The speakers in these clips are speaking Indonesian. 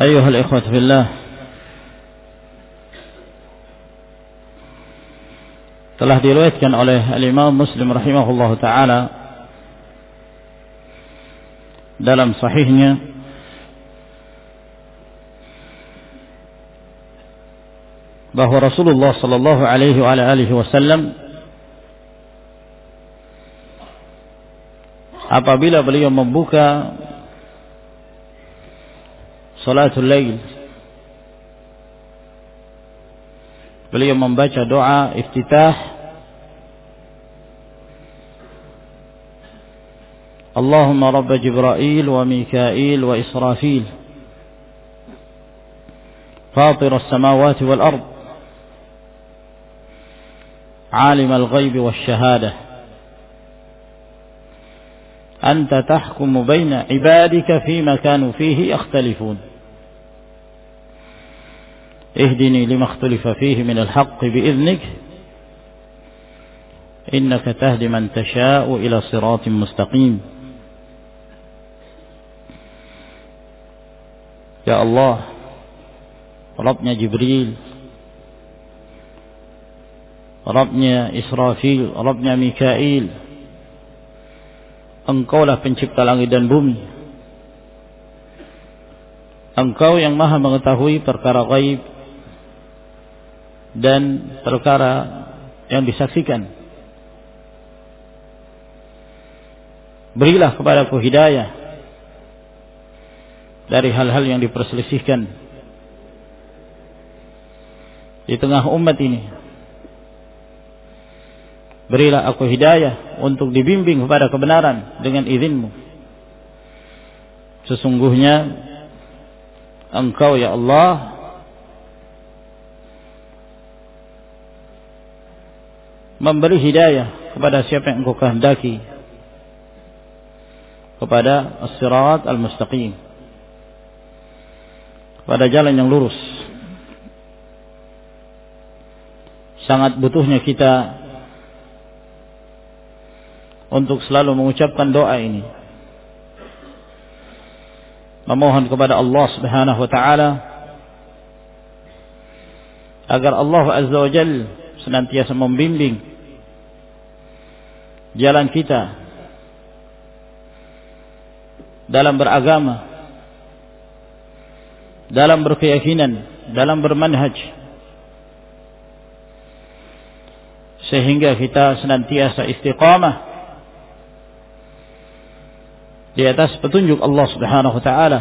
أيها الإخوة في الله telah diriwayatkan oleh Al-Imam Muslim rahimahullah taala dalam sahihnya bahwa Rasulullah sallallahu alaihi wa alihi wasallam apabila beliau membuka صلاة الليل. Beliau membaca doa دعاء افتتاح اللهم رب جبرائيل وميكائيل وإسرافيل فاطر السماوات والأرض عالم الغيب والشهادة أنت تحكم بين عبادك فيما كانوا فيه يختلفون اهدني لما اختلف فيه من الحق بإذنك إنك تهدي من تشاء إلى صراط مستقيم يا الله ربنا جبريل ربنا إسرافيل ربنا ميكائيل Engkau lah pencipta langit dan bumi. Engkau yang maha mengetahui perkara gaib. Dan perkara yang disaksikan Berilah kepadaku hidayah Dari hal-hal yang diperselisihkan di tengah umat ini. Berilah aku hidayah untuk dibimbing kepada kebenaran dengan izinmu. Sesungguhnya Engkau ya Allah memberi hidayah kepada siapa yang Engkau kehendaki kepada as-sirat al-mustaqim. pada jalan yang lurus. Sangat butuhnya kita untuk selalu mengucapkan doa ini. Memohon kepada Allah Subhanahu wa taala agar Allah Azza wa Jal senantiasa membimbing jalan kita dalam beragama, dalam berkeyakinan, dalam bermanhaj. Sehingga kita senantiasa istiqamah di atas petunjuk Allah Subhanahu wa taala.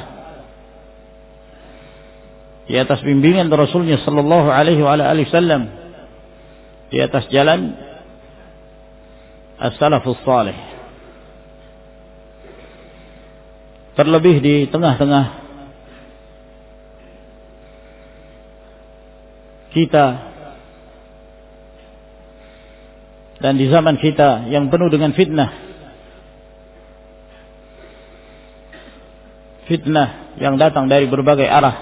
Di atas bimbingan Rasulnya sallallahu alaihi wa wasallam. Di atas jalan as-salafus salih. Terlebih di tengah-tengah kita dan di zaman kita yang penuh dengan fitnah fitnah yang datang dari berbagai arah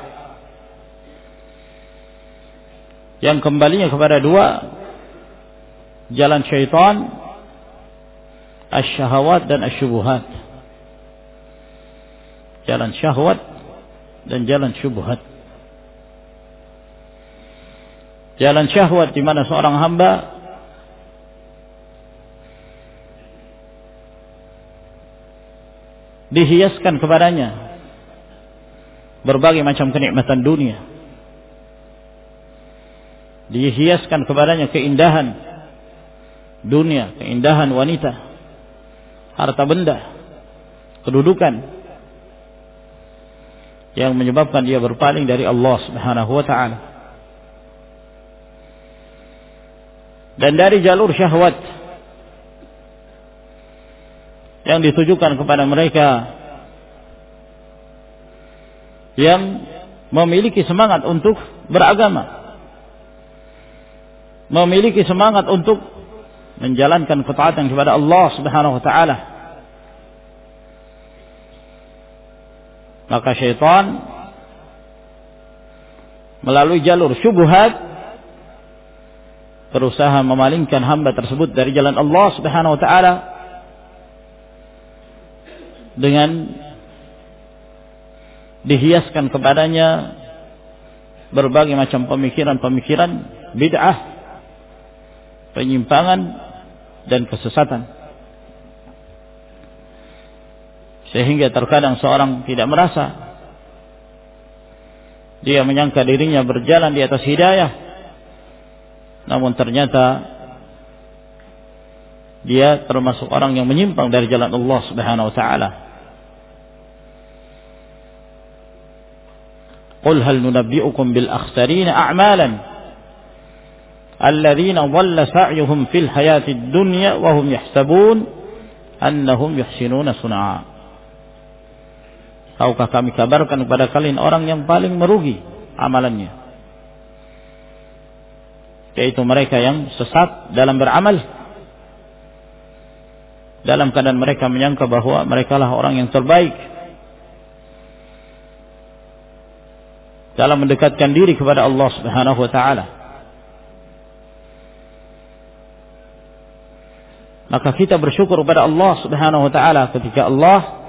yang kembalinya kepada dua jalan syaitan asyahawat dan asyubuhat. Jalan syahwat dan jalan syubhat jalan syahwat di mana seorang hamba dihiaskan kepadanya berbagai macam kenikmatan dunia. Dihiaskan kepadanya keindahan dunia, keindahan wanita, harta benda, kedudukan yang menyebabkan dia berpaling dari Allah Subhanahu wa taala. Dan dari jalur syahwat yang ditujukan kepada mereka yang memiliki semangat untuk beragama. Memiliki semangat untuk menjalankan ketaatan kepada Allah Subhanahu wa taala. Maka syaitan melalui jalur syubhat berusaha memalingkan hamba tersebut dari jalan Allah Subhanahu wa taala dengan dihiaskan kepadanya berbagai macam pemikiran-pemikiran bid'ah, penyimpangan dan kesesatan. Sehingga terkadang seorang tidak merasa dia menyangka dirinya berjalan di atas hidayah. Namun ternyata dia termasuk orang yang menyimpang dari jalan Allah Subhanahu wa taala. Qul hal nunabbi'ukum bil akhsarina a'malan alladzina dhalla sa'yuhum fil hayatid dunya wa hum yahsabun annahum yuhsinuna sun'a Tahukah kami kabarkan kepada kalian orang yang paling merugi amalannya? Yaitu mereka yang sesat dalam beramal. Dalam keadaan mereka menyangka bahwa merekalah orang yang terbaik. Dalam mendekatkan diri kepada Allah Subhanahu wa taala. Maka kita bersyukur kepada Allah Subhanahu wa taala ketika Allah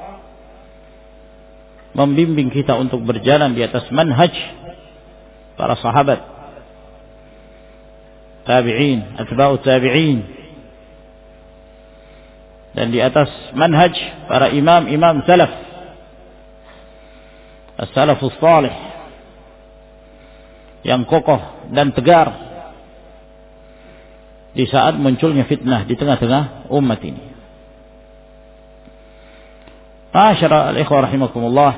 membimbing kita untuk berjalan di atas manhaj para sahabat. Tabi'in, atba'u tabi'in. Dan di atas manhaj para imam-imam salaf. As-salafus salih. Yang kokoh dan tegar di saat munculnya fitnah di tengah-tengah umat ini. Masyarakat al-ikhwah rahimakumullah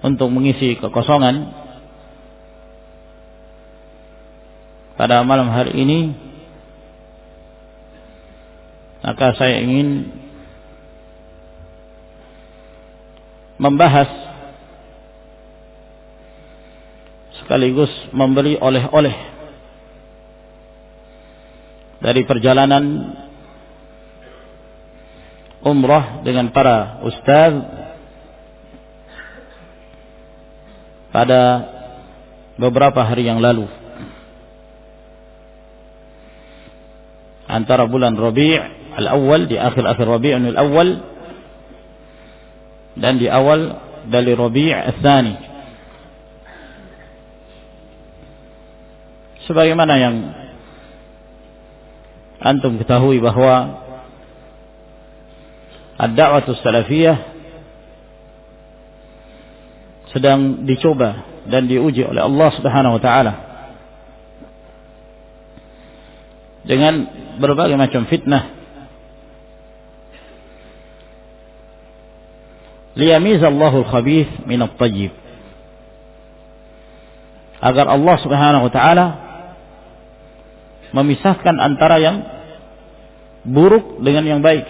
untuk mengisi kekosongan pada malam hari ini maka saya ingin membahas sekaligus memberi oleh-oleh dari perjalanan umrah dengan para ustaz pada beberapa hari yang lalu. Antara bulan Rabi' al-awwal di akhir-akhir Rabi'un al-awwal dan di awal dari Rabi' al-thani. Sebagaimana yang antum ketahui bahwa ad-da'watu salafiyah sedang dicoba dan diuji oleh Allah Subhanahu wa taala dengan berbagai macam fitnah. Liyamiz Allahu al-khabith min at-tayyib agar Allah Subhanahu wa taala memisahkan antara yang buruk dengan yang baik.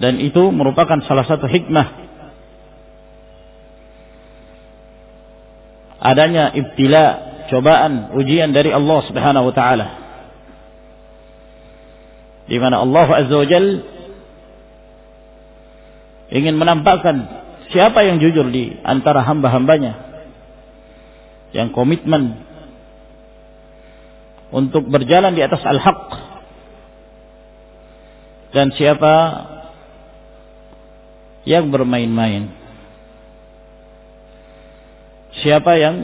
Dan itu merupakan salah satu hikmah adanya ibtila, cobaan, ujian dari Allah Subhanahu wa taala. Di mana Allah Azza wa Jal ingin menampakkan siapa yang jujur di antara hamba-hambanya yang komitmen untuk berjalan di atas al-haq. Dan siapa yang bermain-main? Siapa yang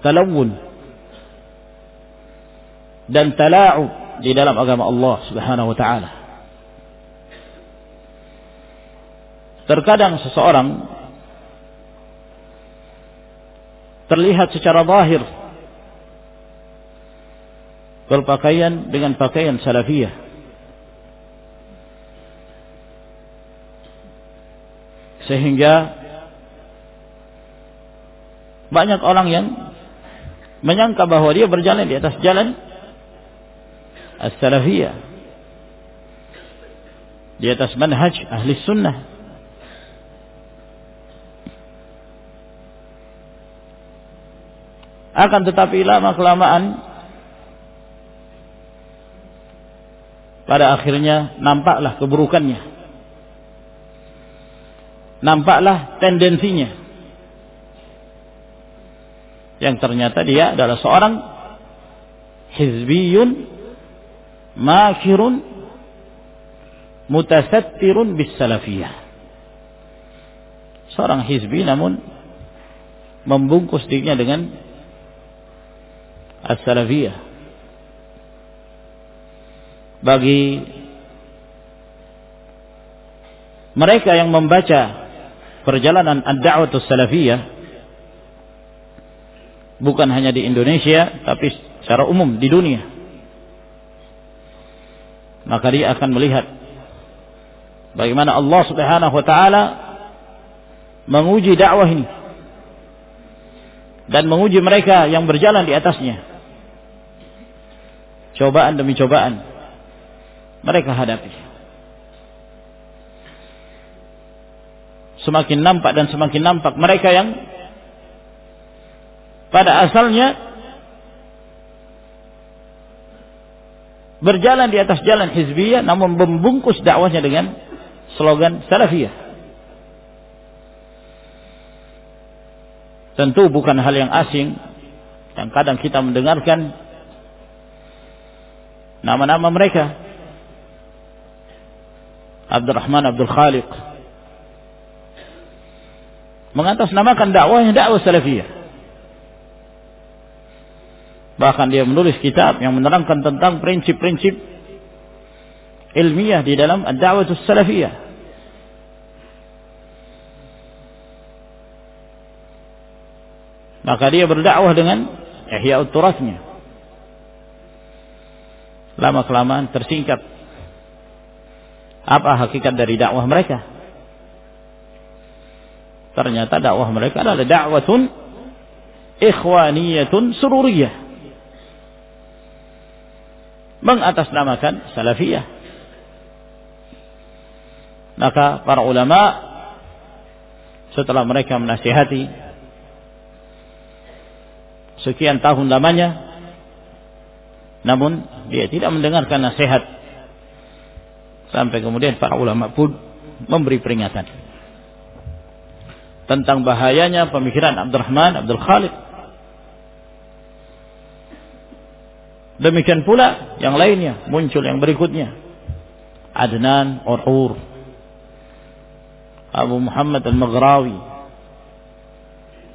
talawun? Dan tala'u di dalam agama Allah Subhanahu wa taala. Terkadang seseorang terlihat secara zahir. Berpakaian dengan pakaian salafiyah. Sehingga banyak orang yang menyangka bahwa dia berjalan di atas jalan as-salafiyah. Di atas manhaj ahli sunnah Akan tetapi lama kelamaan pada akhirnya nampaklah keburukannya. Nampaklah tendensinya. Yang ternyata dia adalah seorang hizbiyun makirun mutasattirun bis salafiyah. Seorang hizbi namun membungkus dirinya dengan as-salafiyah. Bagi mereka yang membaca perjalanan ad-da'watus salafiyah bukan hanya di Indonesia tapi secara umum di dunia maka dia akan melihat bagaimana Allah Subhanahu wa taala menguji dakwah ini dan menguji mereka yang berjalan di atasnya cobaan demi cobaan mereka hadapi. Semakin nampak dan semakin nampak mereka yang pada asalnya berjalan di atas jalan hizbiyah namun membungkus dakwahnya dengan slogan salafiyah. Tentu bukan hal yang asing yang kadang kita mendengarkan nama-nama mereka. Abdurrahman Abdul Khaliq. Mengatasnamakan dakwahnya dakwah salafiyah. Bahkan dia menulis kitab yang menerangkan tentang prinsip-prinsip ilmiah di dalam dakwah salafiyah. Maka dia berdakwah dengan ihya turatnya lama kelamaan tersingkap. Apa hakikat dari dakwah mereka? Ternyata dakwah mereka adalah dakwatun ikhwaniyatun sururiyah. Mengatasnamakan salafiyah. Maka para ulama setelah mereka menasihati sekian tahun lamanya namun dia tidak mendengarkan nasihat. Sampai kemudian para ulama pun memberi peringatan tentang bahayanya pemikiran Abdurrahman Abdul Khalid. Demikian pula yang lainnya muncul yang berikutnya. Adnan Urur Abu Muhammad Al-Maghrawi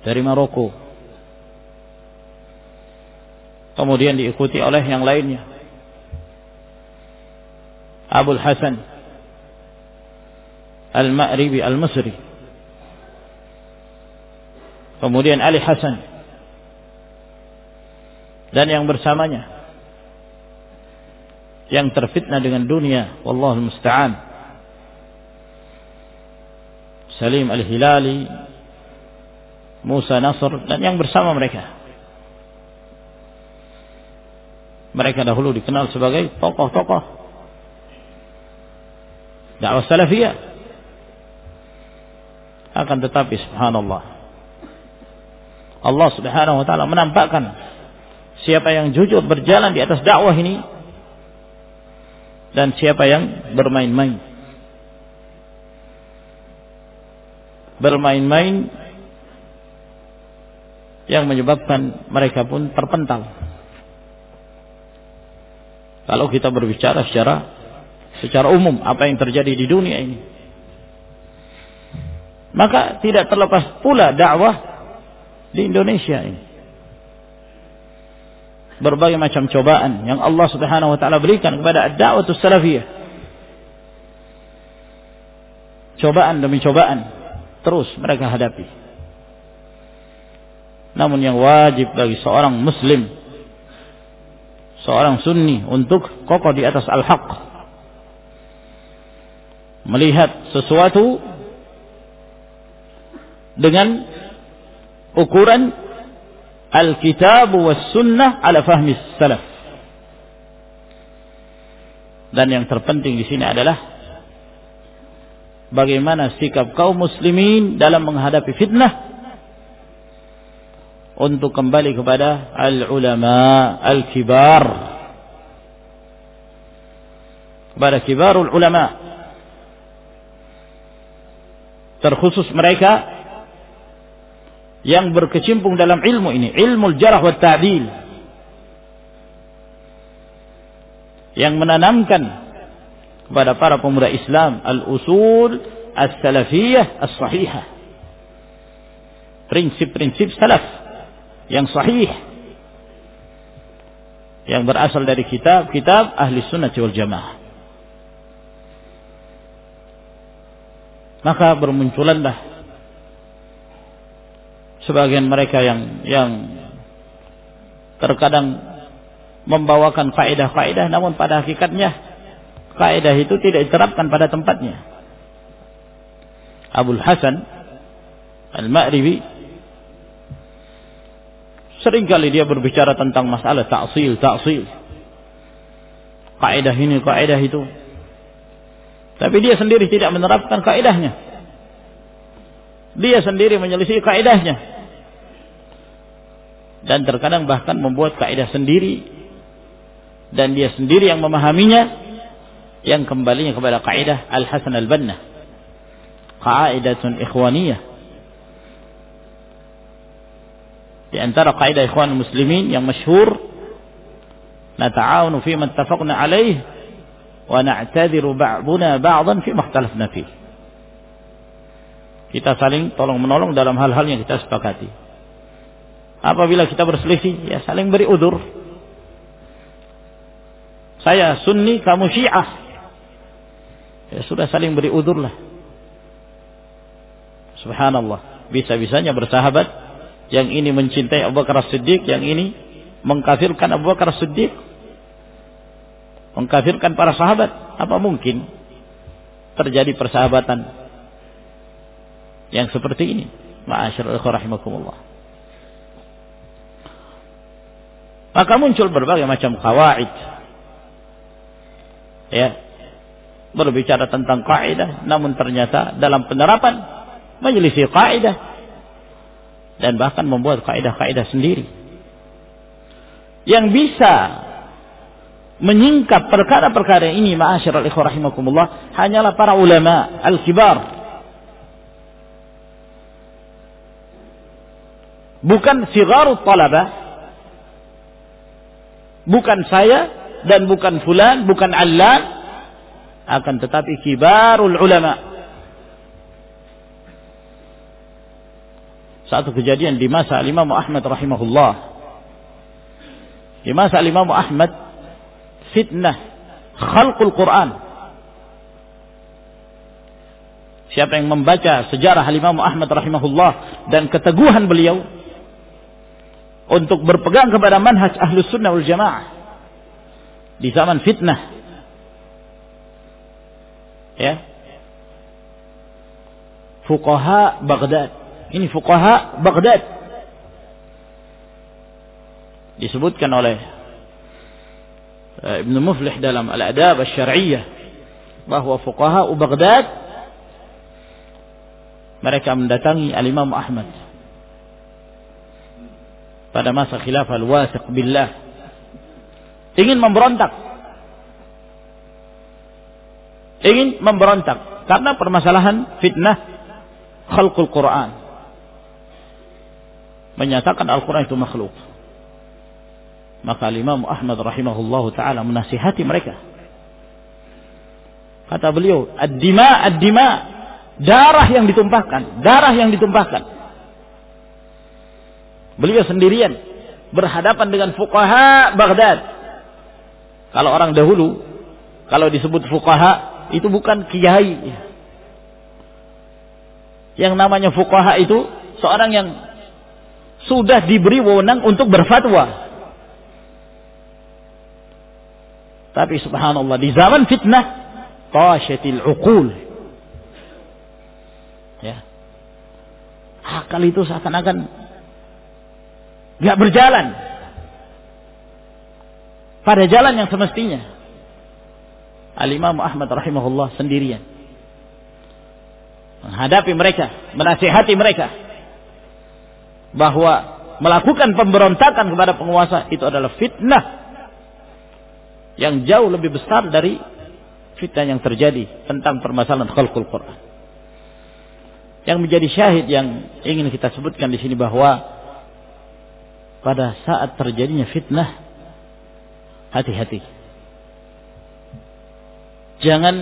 dari Maroko. Kemudian diikuti oleh yang lainnya. Abu Hasan Al-Ma'ribi Al-Masri. Kemudian Ali Hasan. Dan yang bersamanya. Yang terfitnah dengan dunia. Wallahu musta'an. Salim Al-Hilali, Musa Nasr dan yang bersama mereka. Mereka dahulu dikenal sebagai tokoh-tokoh dakwah salafiyah. Akan tetapi subhanallah Allah Subhanahu wa taala menampakkan siapa yang jujur berjalan di atas dakwah ini dan siapa yang bermain-main. bermain-main yang menyebabkan mereka pun terpental. Kalau kita berbicara secara secara umum apa yang terjadi di dunia ini. Maka tidak terlepas pula dakwah di Indonesia ini. Berbagai macam cobaan yang Allah Subhanahu wa taala berikan kepada dakwah salafiyah. Cobaan demi cobaan terus mereka hadapi. Namun yang wajib bagi seorang muslim, seorang sunni untuk kokoh di atas al-haq. Melihat sesuatu dengan ukuran al-kitab was sunnah ala fahmi salaf. Dan yang terpenting di sini adalah bagaimana sikap kaum muslimin dalam menghadapi fitnah untuk kembali kepada al-ulama al-kibar. Kepada kibarul ulama. Terkhusus mereka yang berkecimpung dalam ilmu ini. Ilmu jarah wa ta'dil. Yang menanamkan kepada para pemuda Islam al-usul as-salafiyah as-sahihah. Prinsip-prinsip salaf yang sahih yang berasal dari kitab-kitab ahli sunnah wal jamaah. Maka bermunculanlah sebagian mereka yang yang terkadang membawakan faedah-faedah namun pada hakikatnya kaidah itu tidak diterapkan pada tempatnya. Abdul Hasan Al-Ma'ribi sering kali dia berbicara tentang masalah ta'sil, ta'sil. Kaidah ini, kaidah itu. Tapi dia sendiri tidak menerapkan kaidahnya. Dia sendiri menyelisih kaidahnya. Dan terkadang bahkan membuat kaidah sendiri dan dia sendiri yang memahaminya yang kembalinya kepada kaidah Al-Hasan Al-Banna. Qaidatun ikhwaniyah. Di antara kaidah ikhwan muslimin yang masyhur nata'awunu fi man tafaqna alaih wa na'tadiru ba'duna ba'dan fi makhtalafna fi. Kita saling tolong menolong dalam hal-hal yang kita sepakati. Apabila kita berselisih, ya saling beri udur. Saya sunni, kamu syiah ya sudah saling beri udur lah. Subhanallah. Bisa-bisanya bersahabat. Yang ini mencintai Abu Bakar Siddiq. Yang ini mengkafirkan Abu Bakar Siddiq. Mengkafirkan para sahabat. Apa mungkin terjadi persahabatan yang seperti ini? Ma'asyarul rahimakumullah. Maka muncul berbagai macam kawaid. Ya, berbicara tentang kaidah namun ternyata dalam penerapan menyelisih kaidah dan bahkan membuat kaidah-kaidah sendiri. Yang bisa menyingkap perkara-perkara ini ma'asyiral ikhwah rahimakumullah hanyalah para ulama al-kibar. Bukan sigarut talabah bukan saya dan bukan fulan bukan allan akan tetapi kibarul ulama satu kejadian di masa Imam Ahmad rahimahullah. Di masa Imam Ahmad fitnah khalqul Quran. Siapa yang membaca sejarah Imam Ahmad rahimahullah dan keteguhan beliau untuk berpegang kepada manhaj ahlus sunnah wal jamaah di zaman fitnah ya. Fuqaha Baghdad ini fuqaha Baghdad. Disebutkan oleh eh, Ibn Muflih dalam Al-Adab Asy-Syar'iyyah bahwa fuqaha Baghdad mereka mendatangi Al-Imam Ahmad pada masa khilafah al-wasiq billah. Ingin memberontak. Ingin memberontak karena permasalahan fitnah khalqul Quran menyatakan Al-Quran itu makhluk maka Imam Ahmad rahimahullahu taala menasihati mereka kata beliau ad-dima ad-dima darah yang ditumpahkan darah yang ditumpahkan Beliau sendirian berhadapan dengan fuqaha Baghdad. Kalau orang dahulu kalau disebut fuqaha itu bukan kiai. Yang namanya fuqaha itu seorang yang sudah diberi wewenang untuk berfatwa. Tapi subhanallah di zaman fitnah qasyatil uqul. Ya. Akal itu seakan-akan nggak berjalan pada jalan yang semestinya. Al-Imam Ahmad rahimahullah sendirian menghadapi mereka, menasihati mereka bahwa melakukan pemberontakan kepada penguasa itu adalah fitnah yang jauh lebih besar dari fitnah yang terjadi tentang permasalahan khalqul Quran. Yang menjadi syahid yang ingin kita sebutkan di sini bahwa pada saat terjadinya fitnah hati-hati jangan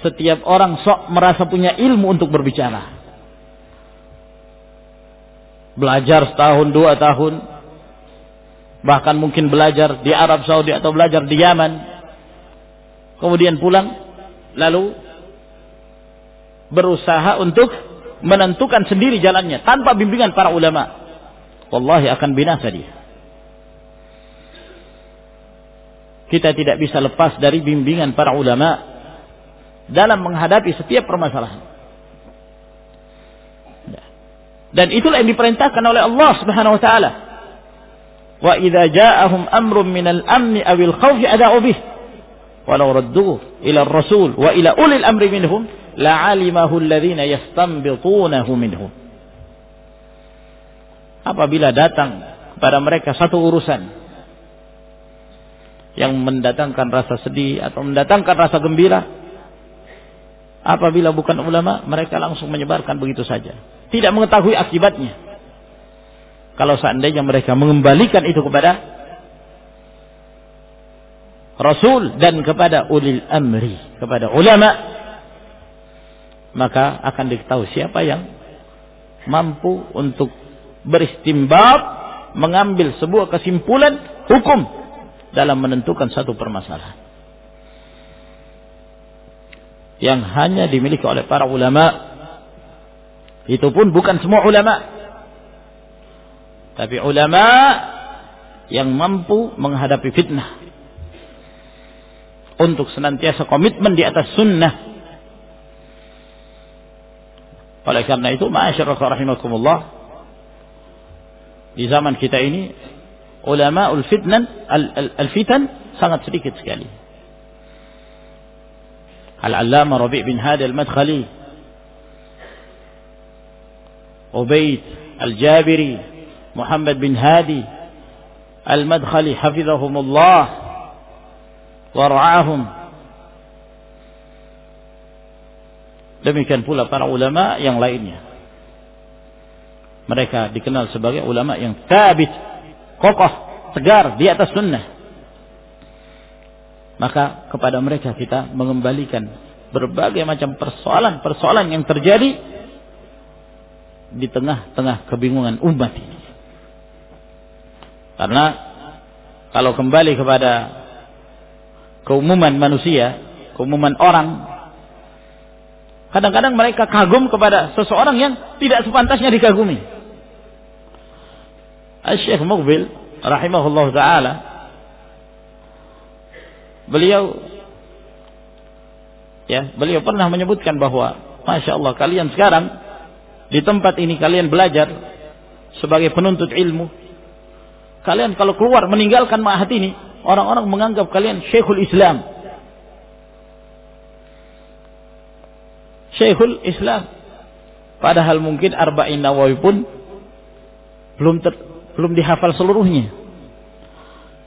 setiap orang sok merasa punya ilmu untuk berbicara belajar setahun dua tahun bahkan mungkin belajar di Arab Saudi atau belajar di Yaman kemudian pulang lalu berusaha untuk menentukan sendiri jalannya tanpa bimbingan para ulama wallahi akan binasa dia. Kita tidak bisa lepas dari bimbingan para ulama dalam menghadapi setiap permasalahan. Dan itulah yang diperintahkan oleh Allah Subhanahu wa taala. Wa idza ja'ahum amrun minal amni awil khawfi ada'u bih. Walau radduhu ila rasul wa ila ulil amri minhum la'alimahu alladhina yastanbitunahu minhum apabila datang kepada mereka satu urusan yang mendatangkan rasa sedih atau mendatangkan rasa gembira apabila bukan ulama mereka langsung menyebarkan begitu saja tidak mengetahui akibatnya. Kalau seandainya mereka mengembalikan itu kepada Rasul dan kepada ulil amri kepada ulama maka akan diketahui siapa yang mampu untuk beristimbat mengambil sebuah kesimpulan hukum dalam menentukan satu permasalahan. Yang hanya dimiliki oleh para ulama itu pun bukan semua ulama. Tapi ulama yang mampu menghadapi fitnah. Untuk senantiasa komitmen di atas sunnah. Oleh karena itu ma'asyarah rahimakumullah di zaman kita ini ulama ul fitnan al, al, fitan sangat sedikit sekali. Al-Allama Rabi' bin Hadi al-Madkhali Ubaid al-Jabiri Muhammad bin Hadi al-Madkhali hafizahumullah wa Demikian pula para ulama yang lainnya. Mereka dikenal sebagai ulama yang tabit, kokoh, tegar di atas sunnah. Maka kepada mereka kita mengembalikan berbagai macam persoalan-persoalan yang terjadi di tengah-tengah kebingungan umat ini. Karena kalau kembali kepada keumuman manusia, keumuman orang, kadang-kadang mereka kagum kepada seseorang yang tidak sepantasnya dikagumi. Syekh Mughbil rahimahullah taala beliau ya beliau pernah menyebutkan bahwa masya Allah kalian sekarang di tempat ini kalian belajar sebagai penuntut ilmu kalian kalau keluar meninggalkan ma'had ini orang-orang menganggap kalian syekhul Islam syekhul Islam padahal mungkin arba'in nawawi pun belum ter, belum dihafal seluruhnya.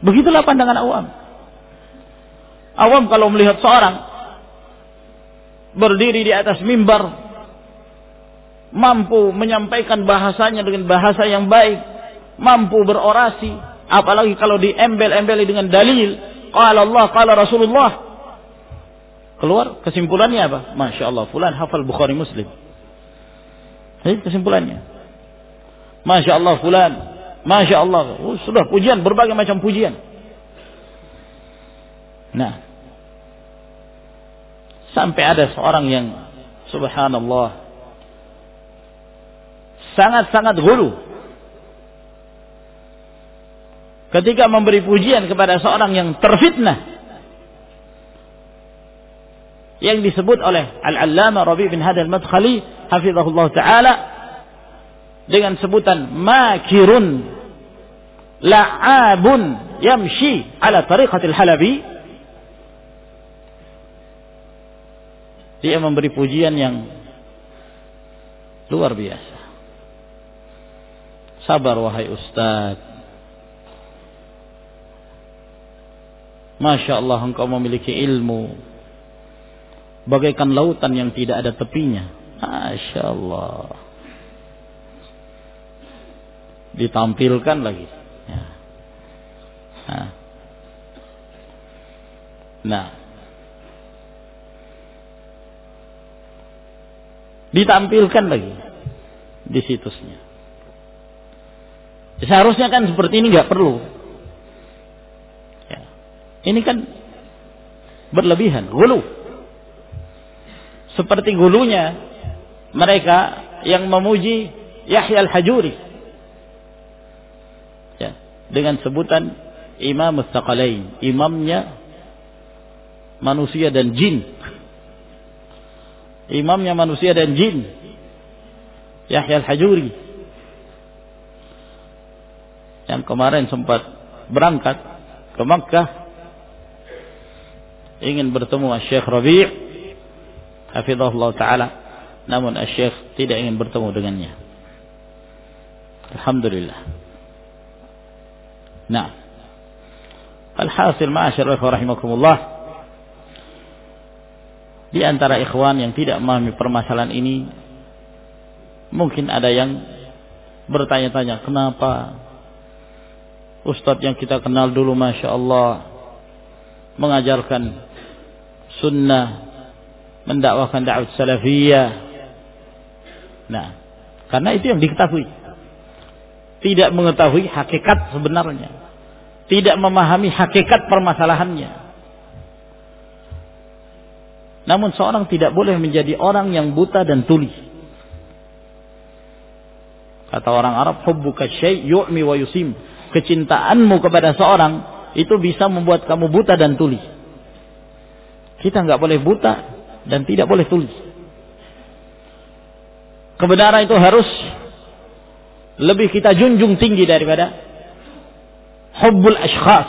Begitulah pandangan awam. Awam kalau melihat seorang berdiri di atas mimbar mampu menyampaikan bahasanya dengan bahasa yang baik, mampu berorasi, apalagi kalau diembel-embeli dengan dalil, qala Allah, qala Rasulullah. Keluar kesimpulannya apa? Masya Allah, fulan hafal Bukhari Muslim. Ini kesimpulannya. Masya Allah, fulan Masya Allah. Oh, sudah pujian, berbagai macam pujian. Nah. Sampai ada seorang yang subhanallah. Sangat-sangat gulu. Ketika memberi pujian kepada seorang yang terfitnah. Yang disebut oleh Al-Allama Rabi bin Hadal Madkhali. Hafizahullah Ta'ala dengan sebutan makirun la'abun yamshi ala tariqatil halabi dia memberi pujian yang luar biasa sabar wahai ustaz Masya Allah engkau memiliki ilmu bagaikan lautan yang tidak ada tepinya Masya Allah ditampilkan lagi. Ya. Nah. Ditampilkan lagi di situsnya. Seharusnya kan seperti ini nggak perlu. Ya. Ini kan berlebihan, gulu. Seperti gulunya mereka yang memuji Yahya al-Hajuri dengan sebutan Imam Mustaqalain, imamnya manusia dan jin. Imamnya manusia dan jin. Yahya Al-Hajuri. Yang kemarin sempat berangkat ke Makkah ingin bertemu Syekh Rabi' hafizahullah taala namun Syekh tidak ingin bertemu dengannya. Alhamdulillah. Nah. Alhasil ma'asyar rahimakumullah. Di antara ikhwan yang tidak memahami permasalahan ini mungkin ada yang bertanya-tanya kenapa Ustadz yang kita kenal dulu Masya Allah mengajarkan sunnah mendakwakan dakwah salafiyah nah karena itu yang diketahui tidak mengetahui hakikat sebenarnya tidak memahami hakikat permasalahannya. Namun seorang tidak boleh menjadi orang yang buta dan tuli. Kata orang Arab, hubbuka syai' yu'mi wa yusim. Kecintaanmu kepada seorang itu bisa membuat kamu buta dan tuli. Kita nggak boleh buta dan tidak boleh tuli. Kebenaran itu harus lebih kita junjung tinggi daripada hubbul ashkhas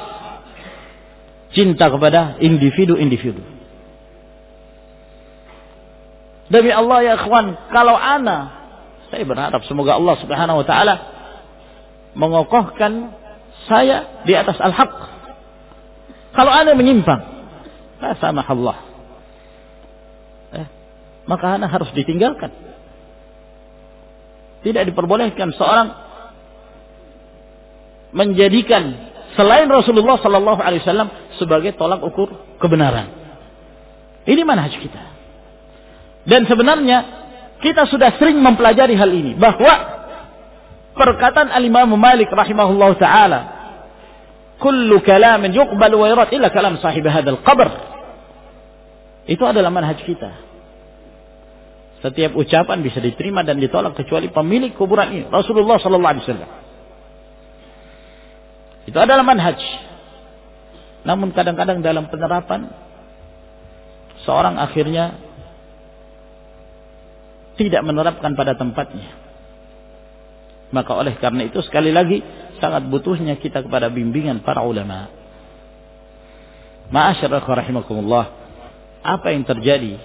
cinta kepada individu-individu demi Allah ya ikhwan kalau ana saya berharap semoga Allah Subhanahu wa taala mengokohkan saya di atas al-haq kalau ana menyimpang la Allah. Eh, maka anak harus ditinggalkan. Tidak diperbolehkan seorang menjadikan selain Rasulullah Sallallahu Alaihi Wasallam sebagai tolak ukur kebenaran. Ini manhaj kita. Dan sebenarnya kita sudah sering mempelajari hal ini bahwa perkataan Al-Imam Malik rahimahullah taala. Kullu kalamin yuqbal wa yurad illa kalam sahib hadzal qabr. Itu adalah manhaj kita. Setiap ucapan bisa diterima dan ditolak kecuali pemilik kuburan ini Rasulullah sallallahu alaihi wasallam. Itu adalah manhaj. Namun kadang-kadang dalam penerapan seorang akhirnya tidak menerapkan pada tempatnya. Maka oleh karena itu sekali lagi sangat butuhnya kita kepada bimbingan para ulama. Ma'asyarah rahimakumullah. Apa yang terjadi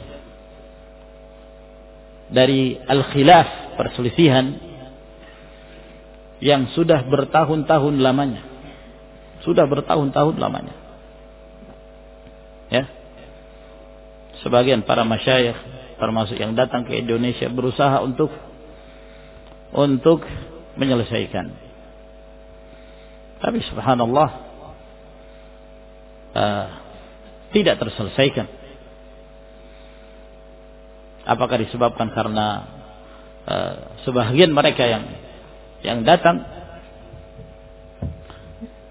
dari al-khilaf perselisihan yang sudah bertahun-tahun lamanya. Sudah bertahun-tahun lamanya. Ya. Sebagian para masyayikh termasuk yang datang ke Indonesia berusaha untuk untuk menyelesaikan. Tapi subhanallah uh, tidak terselesaikan. Apakah disebabkan karena uh, sebagian mereka yang yang datang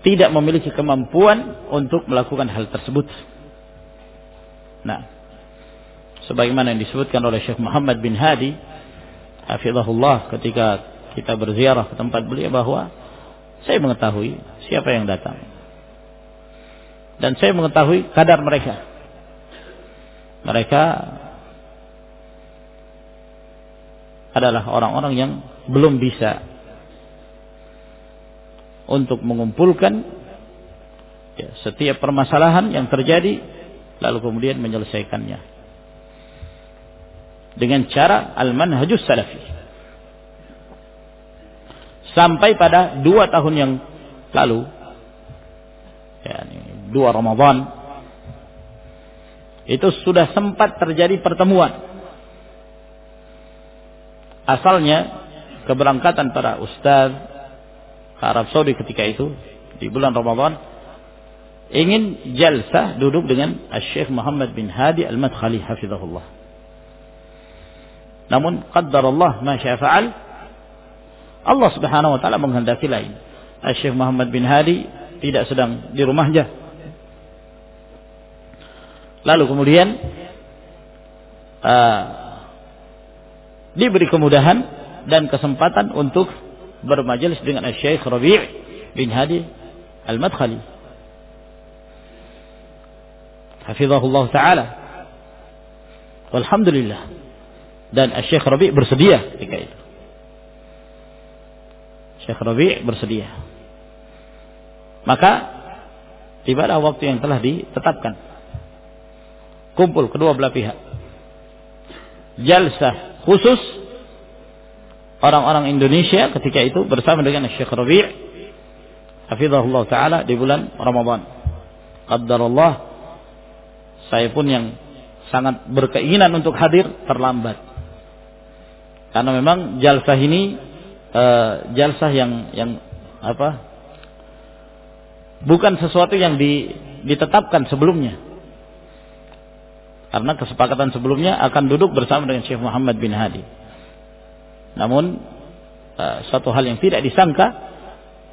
tidak memiliki kemampuan untuk melakukan hal tersebut. Nah, sebagaimana yang disebutkan oleh Syekh Muhammad bin Hadi hafizahullah ketika kita berziarah ke tempat beliau bahwa saya mengetahui siapa yang datang. Dan saya mengetahui kadar mereka. Mereka adalah orang-orang yang belum bisa untuk mengumpulkan ya, setiap permasalahan yang terjadi lalu kemudian menyelesaikannya. Dengan cara al-manhajus salafi. Sampai pada dua tahun yang lalu, yani dua Ramadan, itu sudah sempat terjadi pertemuan. Asalnya keberangkatan para ustaz ke Arab Saudi ketika itu di bulan Ramadan ingin jalsah duduk dengan Syekh Muhammad bin Hadi Al-Madkhali hafizahullah. Namun qaddar Allah ma syafa'al. Allah Subhanahu wa taala menghendaki lain. Syekh Muhammad bin Hadi tidak sedang di rumahnya. Lalu kemudian uh, diberi kemudahan dan kesempatan untuk bermajelis dengan Syekh Rabi' bin Hadi Al-Madkhali. Hafizahullah taala. Walhamdulillah dan Syekh Rabi bersedia ketika itu. Syekh Rabi bersedia. Maka tibalah waktu yang telah ditetapkan. Kumpul kedua belah pihak. Jalsah khusus orang-orang Indonesia ketika itu bersama dengan Syekh Rabi' hafizahullah taala di bulan Ramadan. Qaddarullah saya pun yang sangat berkeinginan untuk hadir terlambat. Karena memang jalsah ini uh, jalsah yang yang apa? Bukan sesuatu yang di, ditetapkan sebelumnya. Karena kesepakatan sebelumnya akan duduk bersama dengan Syekh Muhammad bin Hadi. Namun uh, satu hal yang tidak disangka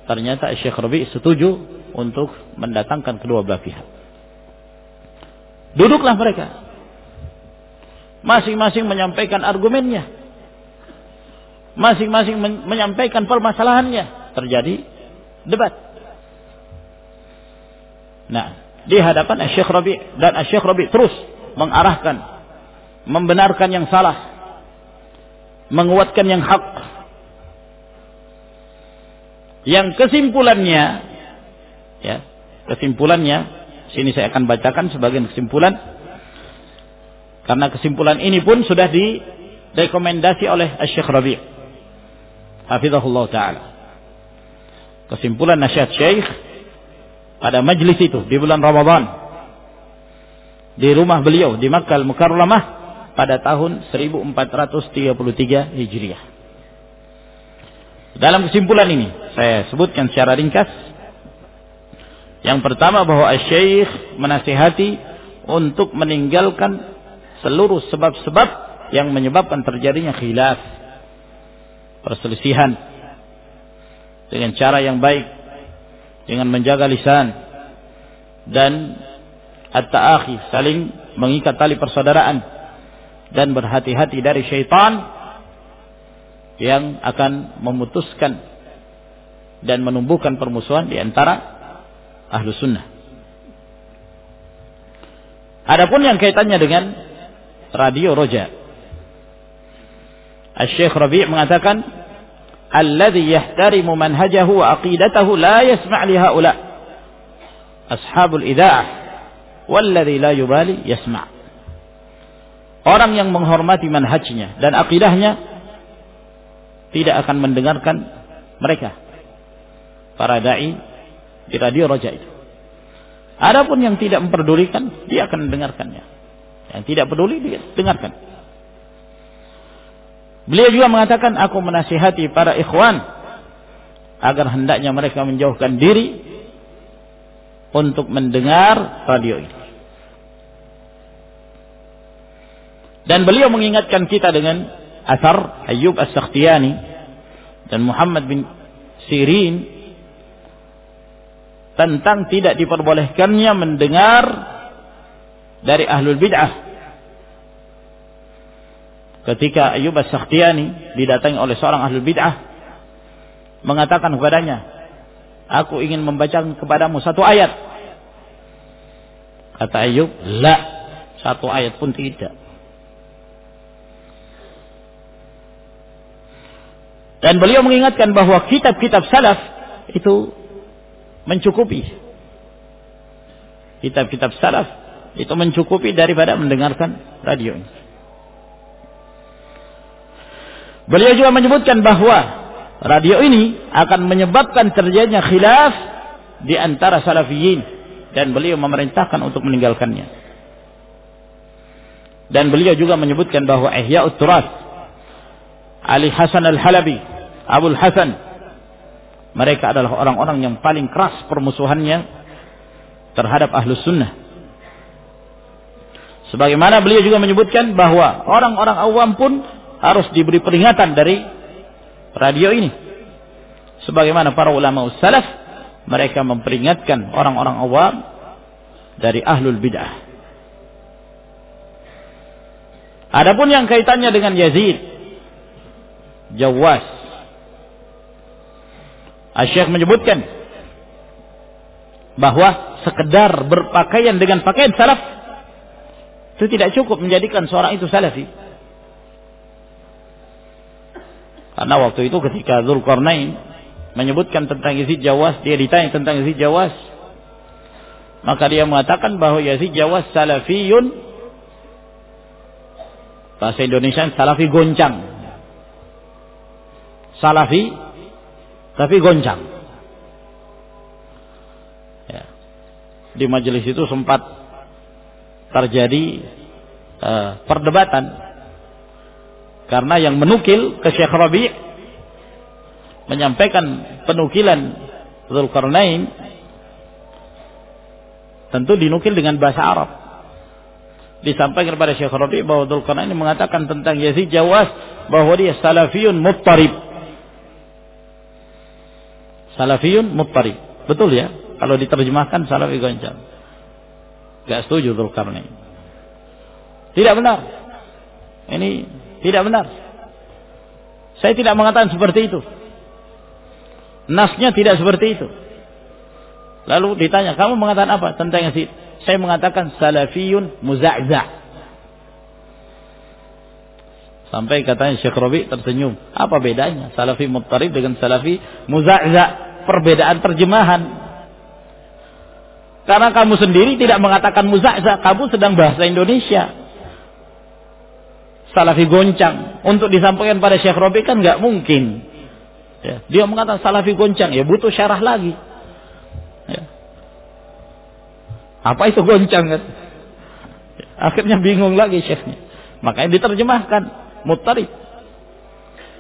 ternyata Syekh Rabi setuju untuk mendatangkan kedua belah pihak. Duduklah mereka. Masing-masing menyampaikan argumennya masing-masing menyampaikan permasalahannya. Terjadi debat. Nah di hadapan Syekh Rabi dan Syekh Rabi terus mengarahkan membenarkan yang salah menguatkan yang hak. Yang kesimpulannya ya kesimpulannya sini saya akan bacakan sebagian kesimpulan. Karena kesimpulan ini pun sudah direkomendasi oleh Syekh Rabi' hafizahullah taala. Kesimpulan nasihat Syekh pada majlis itu di bulan Ramadan. di rumah beliau di Makkah Mukarramah pada tahun 1433 Hijriah. Dalam kesimpulan ini saya sebutkan secara ringkas yang pertama bahwa Syekh menasihati untuk meninggalkan seluruh sebab-sebab yang menyebabkan terjadinya khilaf perselisihan dengan cara yang baik dengan menjaga lisan dan at-ta'akhi saling mengikat tali persaudaraan dan berhati-hati dari syaitan yang akan memutuskan dan menumbuhkan permusuhan di antara ahlu sunnah. Adapun yang kaitannya dengan radio roja. Al-Syekh Rabi' mengatakan, "Alladhi yahtarimu manhajahu wa aqidatahu la yasma' li haula." Ashabul ida'ah walladhi la yubali yasma'. Orang yang menghormati manhajnya dan akidahnya tidak akan mendengarkan mereka para dai di radio roja itu. Adapun yang tidak memperdulikan, dia akan mendengarkannya. Yang tidak peduli, dia dengarkan. Beliau juga mengatakan, aku menasihati para ikhwan agar hendaknya mereka menjauhkan diri untuk mendengar radio ini. Dan beliau mengingatkan kita dengan asar Ayyub As-Sakhtiyani dan Muhammad bin Sirin tentang tidak diperbolehkannya mendengar dari ahlul bid'ah. Ketika Ayub As-Sakhtiyani didatangi oleh seorang ahlul bid'ah mengatakan kepadanya, "Aku ingin membaca kepadamu satu ayat." Kata Ayub, "La, satu ayat pun tidak." Dan beliau mengingatkan bahwa kitab-kitab salaf itu mencukupi. Kitab-kitab salaf itu mencukupi daripada mendengarkan radio ini. Beliau juga menyebutkan bahwa radio ini akan menyebabkan terjadinya khilaf di antara salafiyin dan beliau memerintahkan untuk meninggalkannya. Dan beliau juga menyebutkan bahwa Ihya'ut Turas Ali Hasan Al-Halabi, Abdul Hasan mereka adalah orang-orang yang paling keras permusuhannya terhadap ahlus sunnah. Sebagaimana beliau juga menyebutkan bahwa orang-orang awam pun harus diberi peringatan dari radio ini. Sebagaimana para ulama salaf mereka memperingatkan orang-orang awam dari ahlul bid'ah. Adapun yang kaitannya dengan Yazid Jawas Asyik menyebutkan bahwa sekedar berpakaian dengan pakaian salaf itu tidak cukup menjadikan seorang itu salafi. Karena waktu itu ketika Zulkarnain menyebutkan tentang Yazid Jawas, dia ditanya tentang Yazid Jawas, maka dia mengatakan bahwa Yazid Jawas salafiyun bahasa Indonesia salafi goncang. Salafi tapi goncang. Ya. Di majelis itu sempat terjadi uh, perdebatan karena yang menukil ke Syekh Rabi menyampaikan penukilan Zulkarnain tentu dinukil dengan bahasa Arab. Disampaikan kepada Syekh Rabi bahwa Zulkarnain mengatakan tentang Yazid Jawas bahwa dia salafiyun muttarib salafiyun muttarib. Betul ya? Kalau diterjemahkan salafi goncang. Gak setuju Dzulkarnain. Tidak benar. Ini tidak benar. Saya tidak mengatakan seperti itu. Nasnya tidak seperti itu. Lalu ditanya, kamu mengatakan apa tentang Yazid? Saya mengatakan salafiyun muza'za'. Sampai katanya Syekh Rabi tersenyum. Apa bedanya salafi muttarib dengan salafi muza'za'? perbedaan terjemahan. Karena kamu sendiri tidak mengatakan muzakza, kamu sedang bahasa Indonesia. Salafi goncang. Untuk disampaikan pada Syekh Robi kan nggak mungkin. Ya. Dia mengatakan salafi goncang, ya butuh syarah lagi. Ya. Apa itu goncang kan? Akhirnya bingung lagi syekhnya. Makanya diterjemahkan mutarib.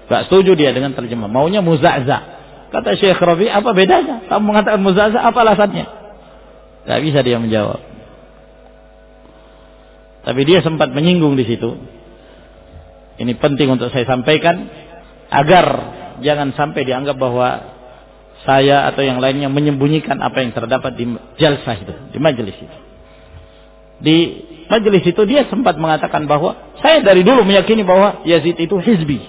Gak setuju dia dengan terjemah. Maunya muzaza. Kata Syekh Rabi, apa bedanya? Kamu mengatakan muzaza, apa alasannya? Gak bisa dia menjawab. Tapi dia sempat menyinggung di situ. Ini penting untuk saya sampaikan agar jangan sampai dianggap bahwa saya atau yang lainnya menyembunyikan apa yang terdapat di jalsah itu, di majelis itu. Di majelis itu dia sempat mengatakan bahwa saya dari dulu meyakini bahwa Yazid itu hizbi.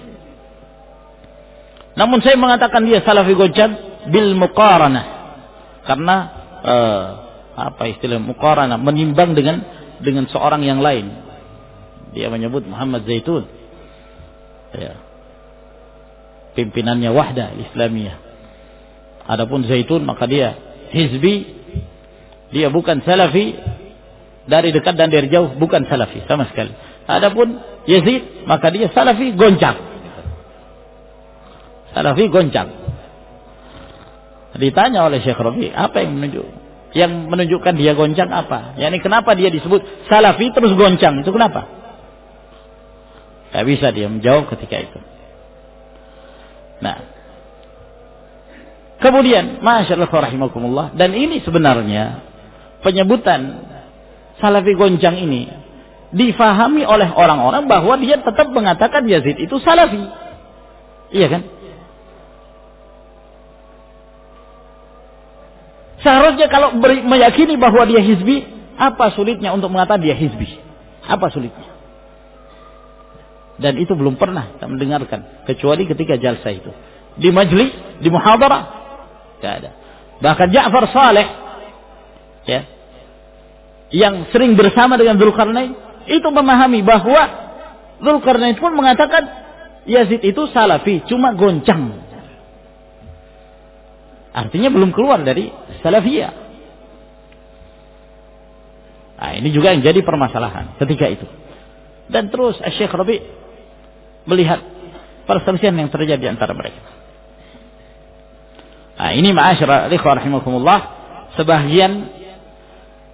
Namun saya mengatakan dia salafi gojab bil muqaranah. Karena uh, apa istilah muqaranah menimbang dengan dengan seorang yang lain. Dia menyebut Muhammad Zaitun. Ya. Pimpinannya Wahdah Islamiyah. Adapun Zaitun maka dia hizbi, dia bukan salafi dari dekat dan dari jauh bukan salafi sama sekali. Adapun Yazid maka dia salafi goncang. Salafi goncang. Ditanya oleh Syekh Rabi, apa yang menunjuk yang menunjukkan dia goncang apa? Yani kenapa dia disebut salafi terus goncang? Itu kenapa? Tidak bisa dia menjawab ketika itu. Nah, Kemudian, masyaallah rahimakumullah dan ini sebenarnya penyebutan salafi goncang ini difahami oleh orang-orang bahwa dia tetap mengatakan Yazid itu salafi. Iya kan? Seharusnya kalau meyakini bahwa dia hizbi, apa sulitnya untuk mengatakan dia hizbi? Apa sulitnya? Dan itu belum pernah kita mendengarkan kecuali ketika jalsa itu. Di majlis, di muhadarah, tidak ada. Bahkan Ja'far Saleh ya, yang sering bersama dengan Zulkarnain itu memahami bahwa Zulkarnain pun mengatakan Yazid itu salafi, cuma goncang. Artinya belum keluar dari salafiyah. Nah, ini juga yang jadi permasalahan ketika itu. Dan terus Syekh Rabi melihat perselisihan yang terjadi antara mereka. Nah, ini ma'asyara ikhwan rahimakumullah sebagian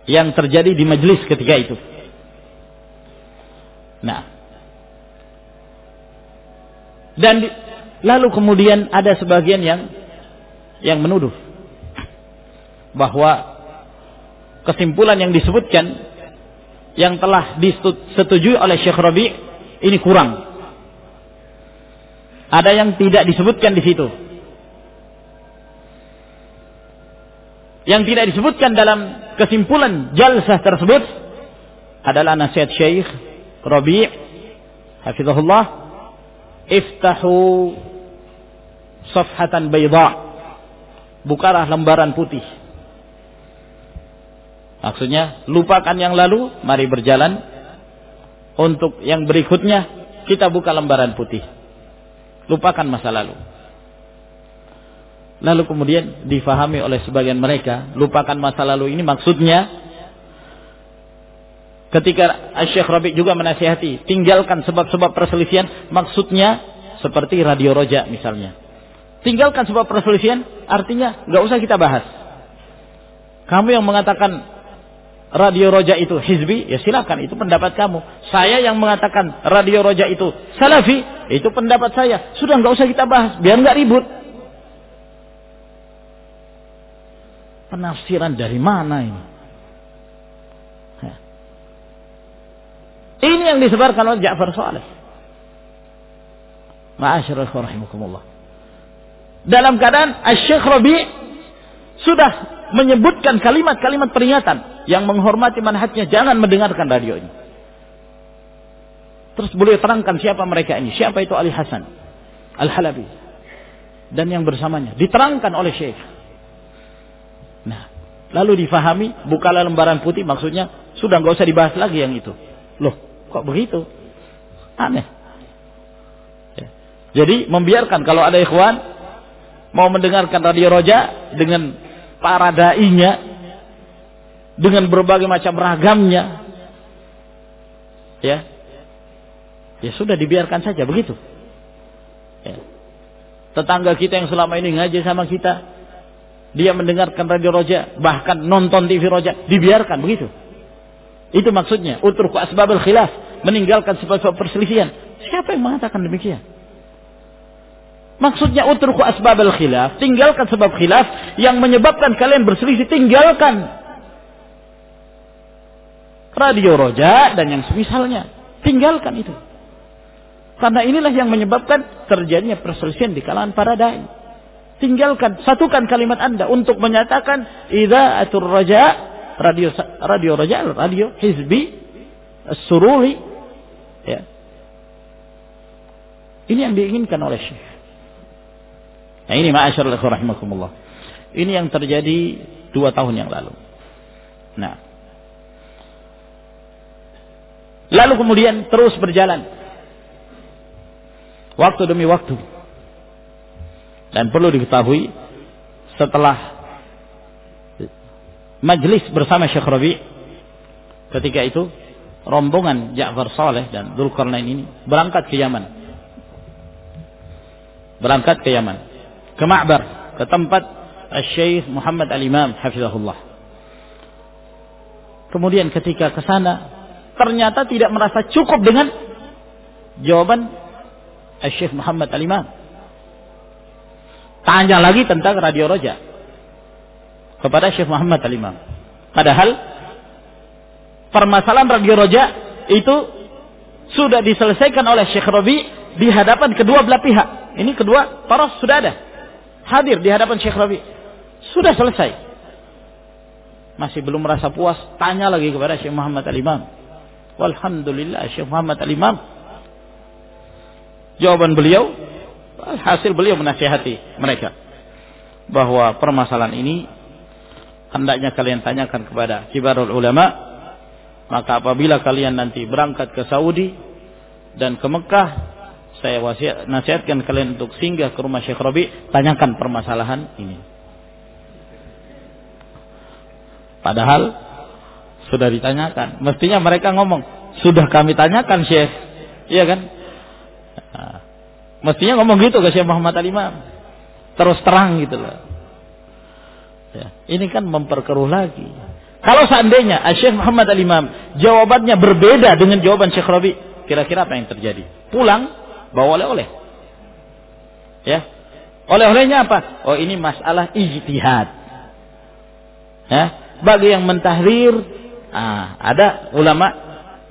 yang terjadi di majelis ketika itu. Nah. Dan di, lalu kemudian ada sebagian yang yang menuduh bahwa kesimpulan yang disebutkan yang telah disetujui oleh Syekh Rabi ini kurang. Ada yang tidak disebutkan di situ. yang tidak disebutkan dalam kesimpulan jalsah tersebut adalah nasihat Syekh Rabi' hafizahullah iftahu safhatan bayda. Bukalah lembaran putih. Maksudnya lupakan yang lalu mari berjalan. Untuk yang berikutnya kita buka lembaran putih lupakan masa lalu Lalu kemudian difahami oleh sebagian mereka, lupakan masa lalu ini maksudnya ketika Syekh Rabi juga menasihati, tinggalkan sebab-sebab perselisihan, maksudnya seperti radio roja misalnya. Tinggalkan sebab perselisihan, artinya nggak usah kita bahas. Kamu yang mengatakan radio roja itu hizbi, ya silakan itu pendapat kamu. Saya yang mengatakan radio roja itu salafi, itu pendapat saya. Sudah nggak usah kita bahas, biar nggak ribut. Penafsiran dari mana ini? Ini yang disebarkan oleh Ja'far Saleh. Rahimakumullah. Dalam keadaan Syekh Rabi sudah menyebutkan kalimat-kalimat peringatan yang menghormati manhajnya jangan mendengarkan radio ini. Terus boleh terangkan siapa mereka ini? Siapa itu Ali Hasan Al-Halabi dan yang bersamanya diterangkan oleh Syekh. Nah, lalu difahami, bukalah lembaran putih maksudnya sudah nggak usah dibahas lagi yang itu. Loh, kok begitu? Aneh. Ya. Jadi membiarkan kalau ada ikhwan mau mendengarkan radio roja dengan para dai-nya dengan berbagai macam ragamnya ya ya sudah dibiarkan saja begitu ya. tetangga kita yang selama ini ngaji sama kita dia mendengarkan radio roja, bahkan nonton TV roja, dibiarkan begitu. Itu maksudnya, utruku asbabul khilaf, meninggalkan sebab-sebab perselisihan. Siapa yang mengatakan demikian? Maksudnya utruku asbabul khilaf, tinggalkan sebab khilaf yang menyebabkan kalian berselisih, tinggalkan. Radio roja dan yang semisalnya, tinggalkan itu. Karena inilah yang menyebabkan terjadinya perselisihan di kalangan para dai. Tinggalkan, satukan kalimat Anda untuk menyatakan idza atur raja radio radio Raja, radio Hizbi, Sururi, ya. Ini yang diinginkan oleh Syekh. Nah ini rahimakumullah. Ini yang terjadi dua tahun yang lalu. Nah. Lalu kemudian terus berjalan. Waktu demi waktu. Dan perlu diketahui setelah majlis bersama Syekh Rabi ketika itu rombongan Ja'far Saleh dan Dzulkarnain ini berangkat ke Yaman berangkat ke Yaman ke Ma'bar ke tempat Syekh Muhammad Al-Imam hafizahullah kemudian ketika ke sana ternyata tidak merasa cukup dengan jawaban Syekh Muhammad Al-Imam tanya lagi tentang radio roja kepada Syekh Muhammad Al-Imam. Padahal permasalahan radio roja itu sudah diselesaikan oleh Syekh Rabi di hadapan kedua belah pihak. Ini kedua para sudah ada. Hadir di hadapan Syekh Rabi. Sudah selesai. Masih belum merasa puas, tanya lagi kepada Syekh Muhammad Al-Imam. Walhamdulillah Syekh Muhammad Al-Imam. Jawaban beliau, hasil beliau menasihati mereka bahwa permasalahan ini hendaknya kalian tanyakan kepada kibarul ulama maka apabila kalian nanti berangkat ke Saudi dan ke Mekah saya wasiat nasihatkan kalian untuk singgah ke rumah Syekh Rabi tanyakan permasalahan ini. Padahal sudah ditanyakan. Mestinya mereka ngomong sudah kami tanyakan Syekh. Iya kan? Nah, mestinya ngomong gitu ke Syekh Muhammad Al-Imam terus terang gitu loh. Ya, ini kan memperkeruh lagi. Kalau seandainya Syekh Muhammad Al-Imam jawabannya berbeda dengan jawaban Syekh Rabi, kira-kira apa yang terjadi? Pulang bawa oleh-oleh. Ya. Oleh-olehnya apa? Oh, ini masalah ijtihad. Ya. Bagi yang mentahrir, ah, ada ulama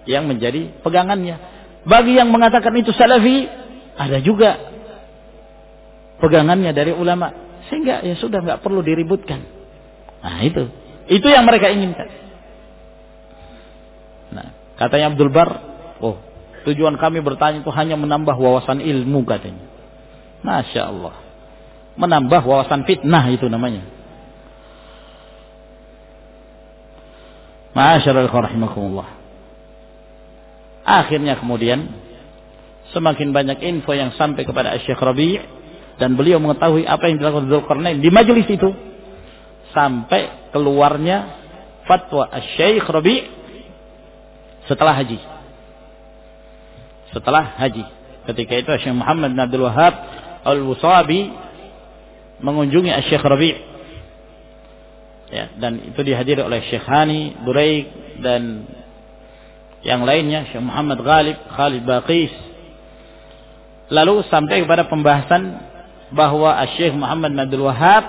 yang menjadi pegangannya. Bagi yang mengatakan itu salafi, ada juga pegangannya dari ulama. Sehingga ya sudah nggak perlu diributkan. Nah itu, itu yang mereka inginkan. Nah, katanya Abdul Bar, oh tujuan kami bertanya itu hanya menambah wawasan ilmu katanya. Masya Allah. Menambah wawasan fitnah itu namanya. Rahimakumullah. Akhirnya kemudian semakin banyak info yang sampai kepada Syekh Rabi' dan beliau mengetahui apa yang dilakukan Zulkarnain di majelis itu sampai keluarnya fatwa Syekh Rabi setelah haji. Setelah haji. Ketika itu Syekh Muhammad bin Abdul Wahab Al-Wusabi mengunjungi Syekh Rabi. Ya, dan itu dihadiri oleh Syekh Hani, Buraik dan yang lainnya Syekh Muhammad Ghalib, Khalid Baqis. Lalu sampai kepada pembahasan bahwa Syekh Muhammad bin Abdul Wahab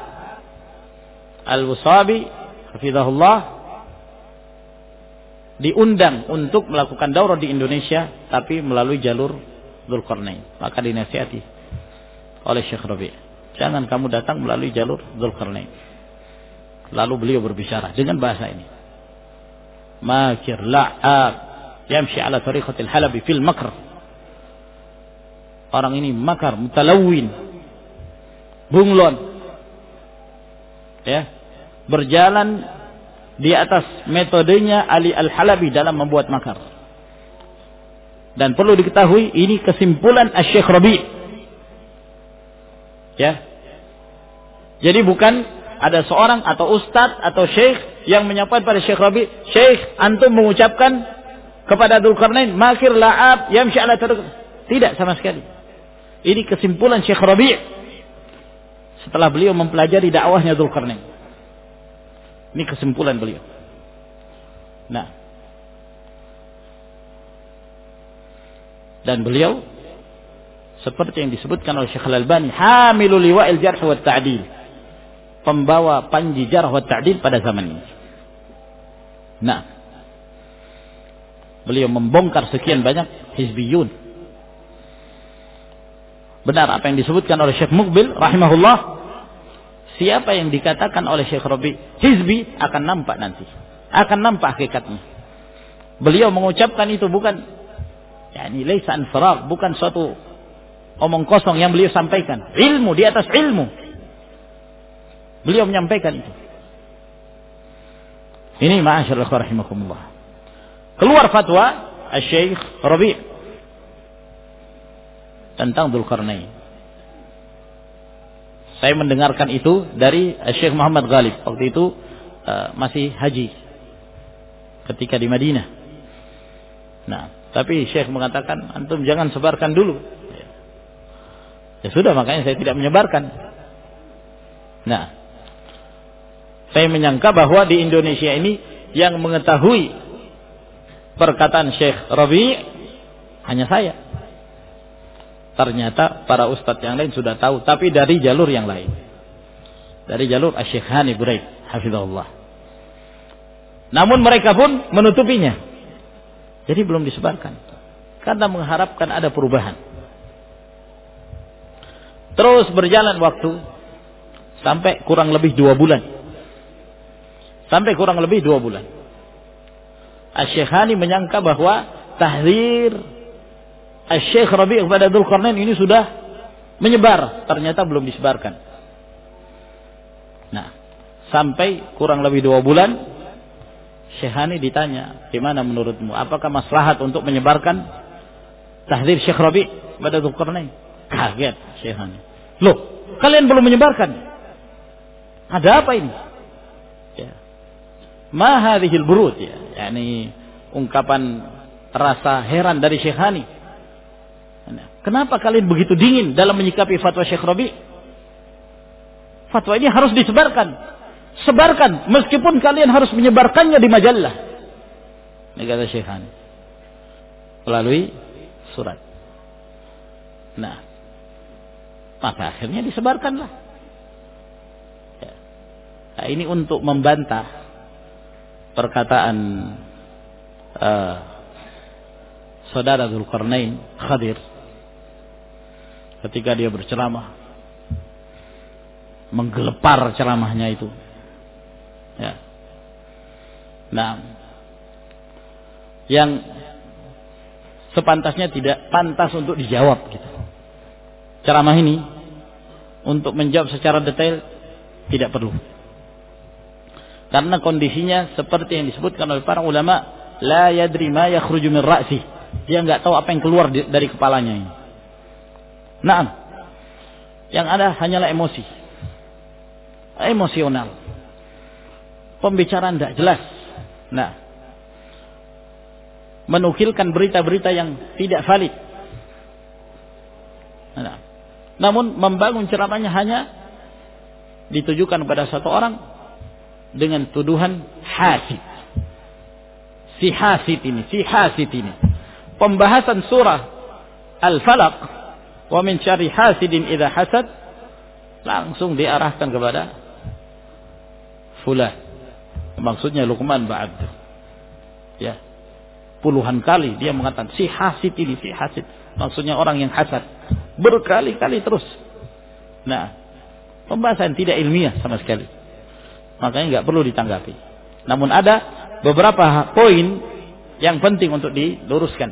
Al-Wusabi hafizahullah diundang untuk melakukan daurah di Indonesia tapi melalui jalur Dzulqarnain. Maka dinasihati oleh Syekh Rabi. Jangan kamu datang melalui jalur Dzulqarnain. Lalu beliau berbicara dengan bahasa ini. Makir la'ab yamshi ala tariqatil halabi fil makr. Orang ini makar, mutalawin, bunglon ya berjalan di atas metodenya Ali Al-Halabi dalam membuat makar. Dan perlu diketahui ini kesimpulan Syekh Rabi. Ya. Jadi bukan ada seorang atau ustadz atau syekh yang menyampaikan pada Syekh Rabi Syekh antum mengucapkan kepada Dzulkarnain makir la'ab yamshi ala tidak sama sekali. Ini kesimpulan Syekh Rabi. Setelah beliau mempelajari dakwahnya Dzulkarnain. Ini kesimpulan beliau. Nah. Dan beliau seperti yang disebutkan oleh Syekh Al-Albani, hamilul liwa'il jarh wa ta'dil. Pembawa panji jarh wa ta'dil pada zaman ini. Nah. Beliau membongkar sekian banyak hizbiyun. Benar apa yang disebutkan oleh Syekh Mukbil rahimahullah Siapa yang dikatakan oleh Syekh Rabi hizbi akan nampak nanti. Akan nampak hakikatnya. Beliau mengucapkan itu bukan yani laisa an bukan suatu omong kosong yang beliau sampaikan. Ilmu di atas ilmu. Beliau menyampaikan itu. Ini ma'asyarul rahimakumullah. Keluar fatwa Syekh Rabi' tentang Dzulkarnain. Saya mendengarkan itu dari Syekh Muhammad Ghalib. Waktu itu uh, masih haji ketika di Madinah. Nah, tapi Syekh mengatakan antum jangan sebarkan dulu Ya sudah makanya saya tidak menyebarkan. Nah, saya menyangka bahwa di Indonesia ini yang mengetahui perkataan Syekh Rabi hanya saya. Ternyata para ustadz yang lain sudah tahu, tapi dari jalur yang lain. Dari jalur Syekh Hani Buraid, hafizahullah. Namun mereka pun menutupinya. Jadi belum disebarkan. Karena mengharapkan ada perubahan. Terus berjalan waktu sampai kurang lebih dua bulan. Sampai kurang lebih dua bulan. Asy-Syekhani menyangka bahwa tahzir Asy-Syekh Rabi' kepada Dzulqarnain ini sudah menyebar, ternyata belum disebarkan. Nah, sampai kurang lebih dua bulan, Syekhani ditanya, gimana menurutmu? Apakah maslahat untuk menyebarkan tahdir Syekh Rabi' pada Dzulqarnain? Kaget Syekhani. Loh, kalian belum menyebarkan. Ada apa ini? Ya. Ma burud ya. Yani ungkapan rasa heran dari Syekh Hani. Kenapa kalian begitu dingin dalam menyikapi fatwa Syekh Rabi? Fatwa ini harus disebarkan. Sebarkan meskipun kalian harus menyebarkannya di majalah. Ini kata Syekh Hani. Melalui surat. Nah, maka akhirnya disebarkanlah. Ya. Nah, ini untuk membantah perkataan uh, saudara Zulkarnain Khadir ketika dia berceramah menggelepar ceramahnya itu ya nah yang sepantasnya tidak pantas untuk dijawab gitu ceramah ini untuk menjawab secara detail tidak perlu. Karena kondisinya seperti yang disebutkan oleh para ulama, la yadri ma yakhruju min ra'si. Dia nggak tahu apa yang keluar dari kepalanya ini. Nah, yang ada hanyalah emosi. Emosional. Pembicaraan tidak jelas. Nah, menukilkan berita-berita yang tidak valid. Nah, namun membangun ceramahnya hanya ditujukan pada satu orang dengan tuduhan hasid. Si hasid ini, si hasid ini. Pembahasan surah Al-Falaq wa min syarri hasidin idza hasad langsung diarahkan kepada fulan. Maksudnya Luqman ba'd. Ya. Puluhan kali dia mengatakan si hasid ini, si hasid. Maksudnya orang yang hasad berkali-kali terus. Nah, pembahasan tidak ilmiah sama sekali. Makanya nggak perlu ditanggapi. Namun ada beberapa poin yang penting untuk diluruskan.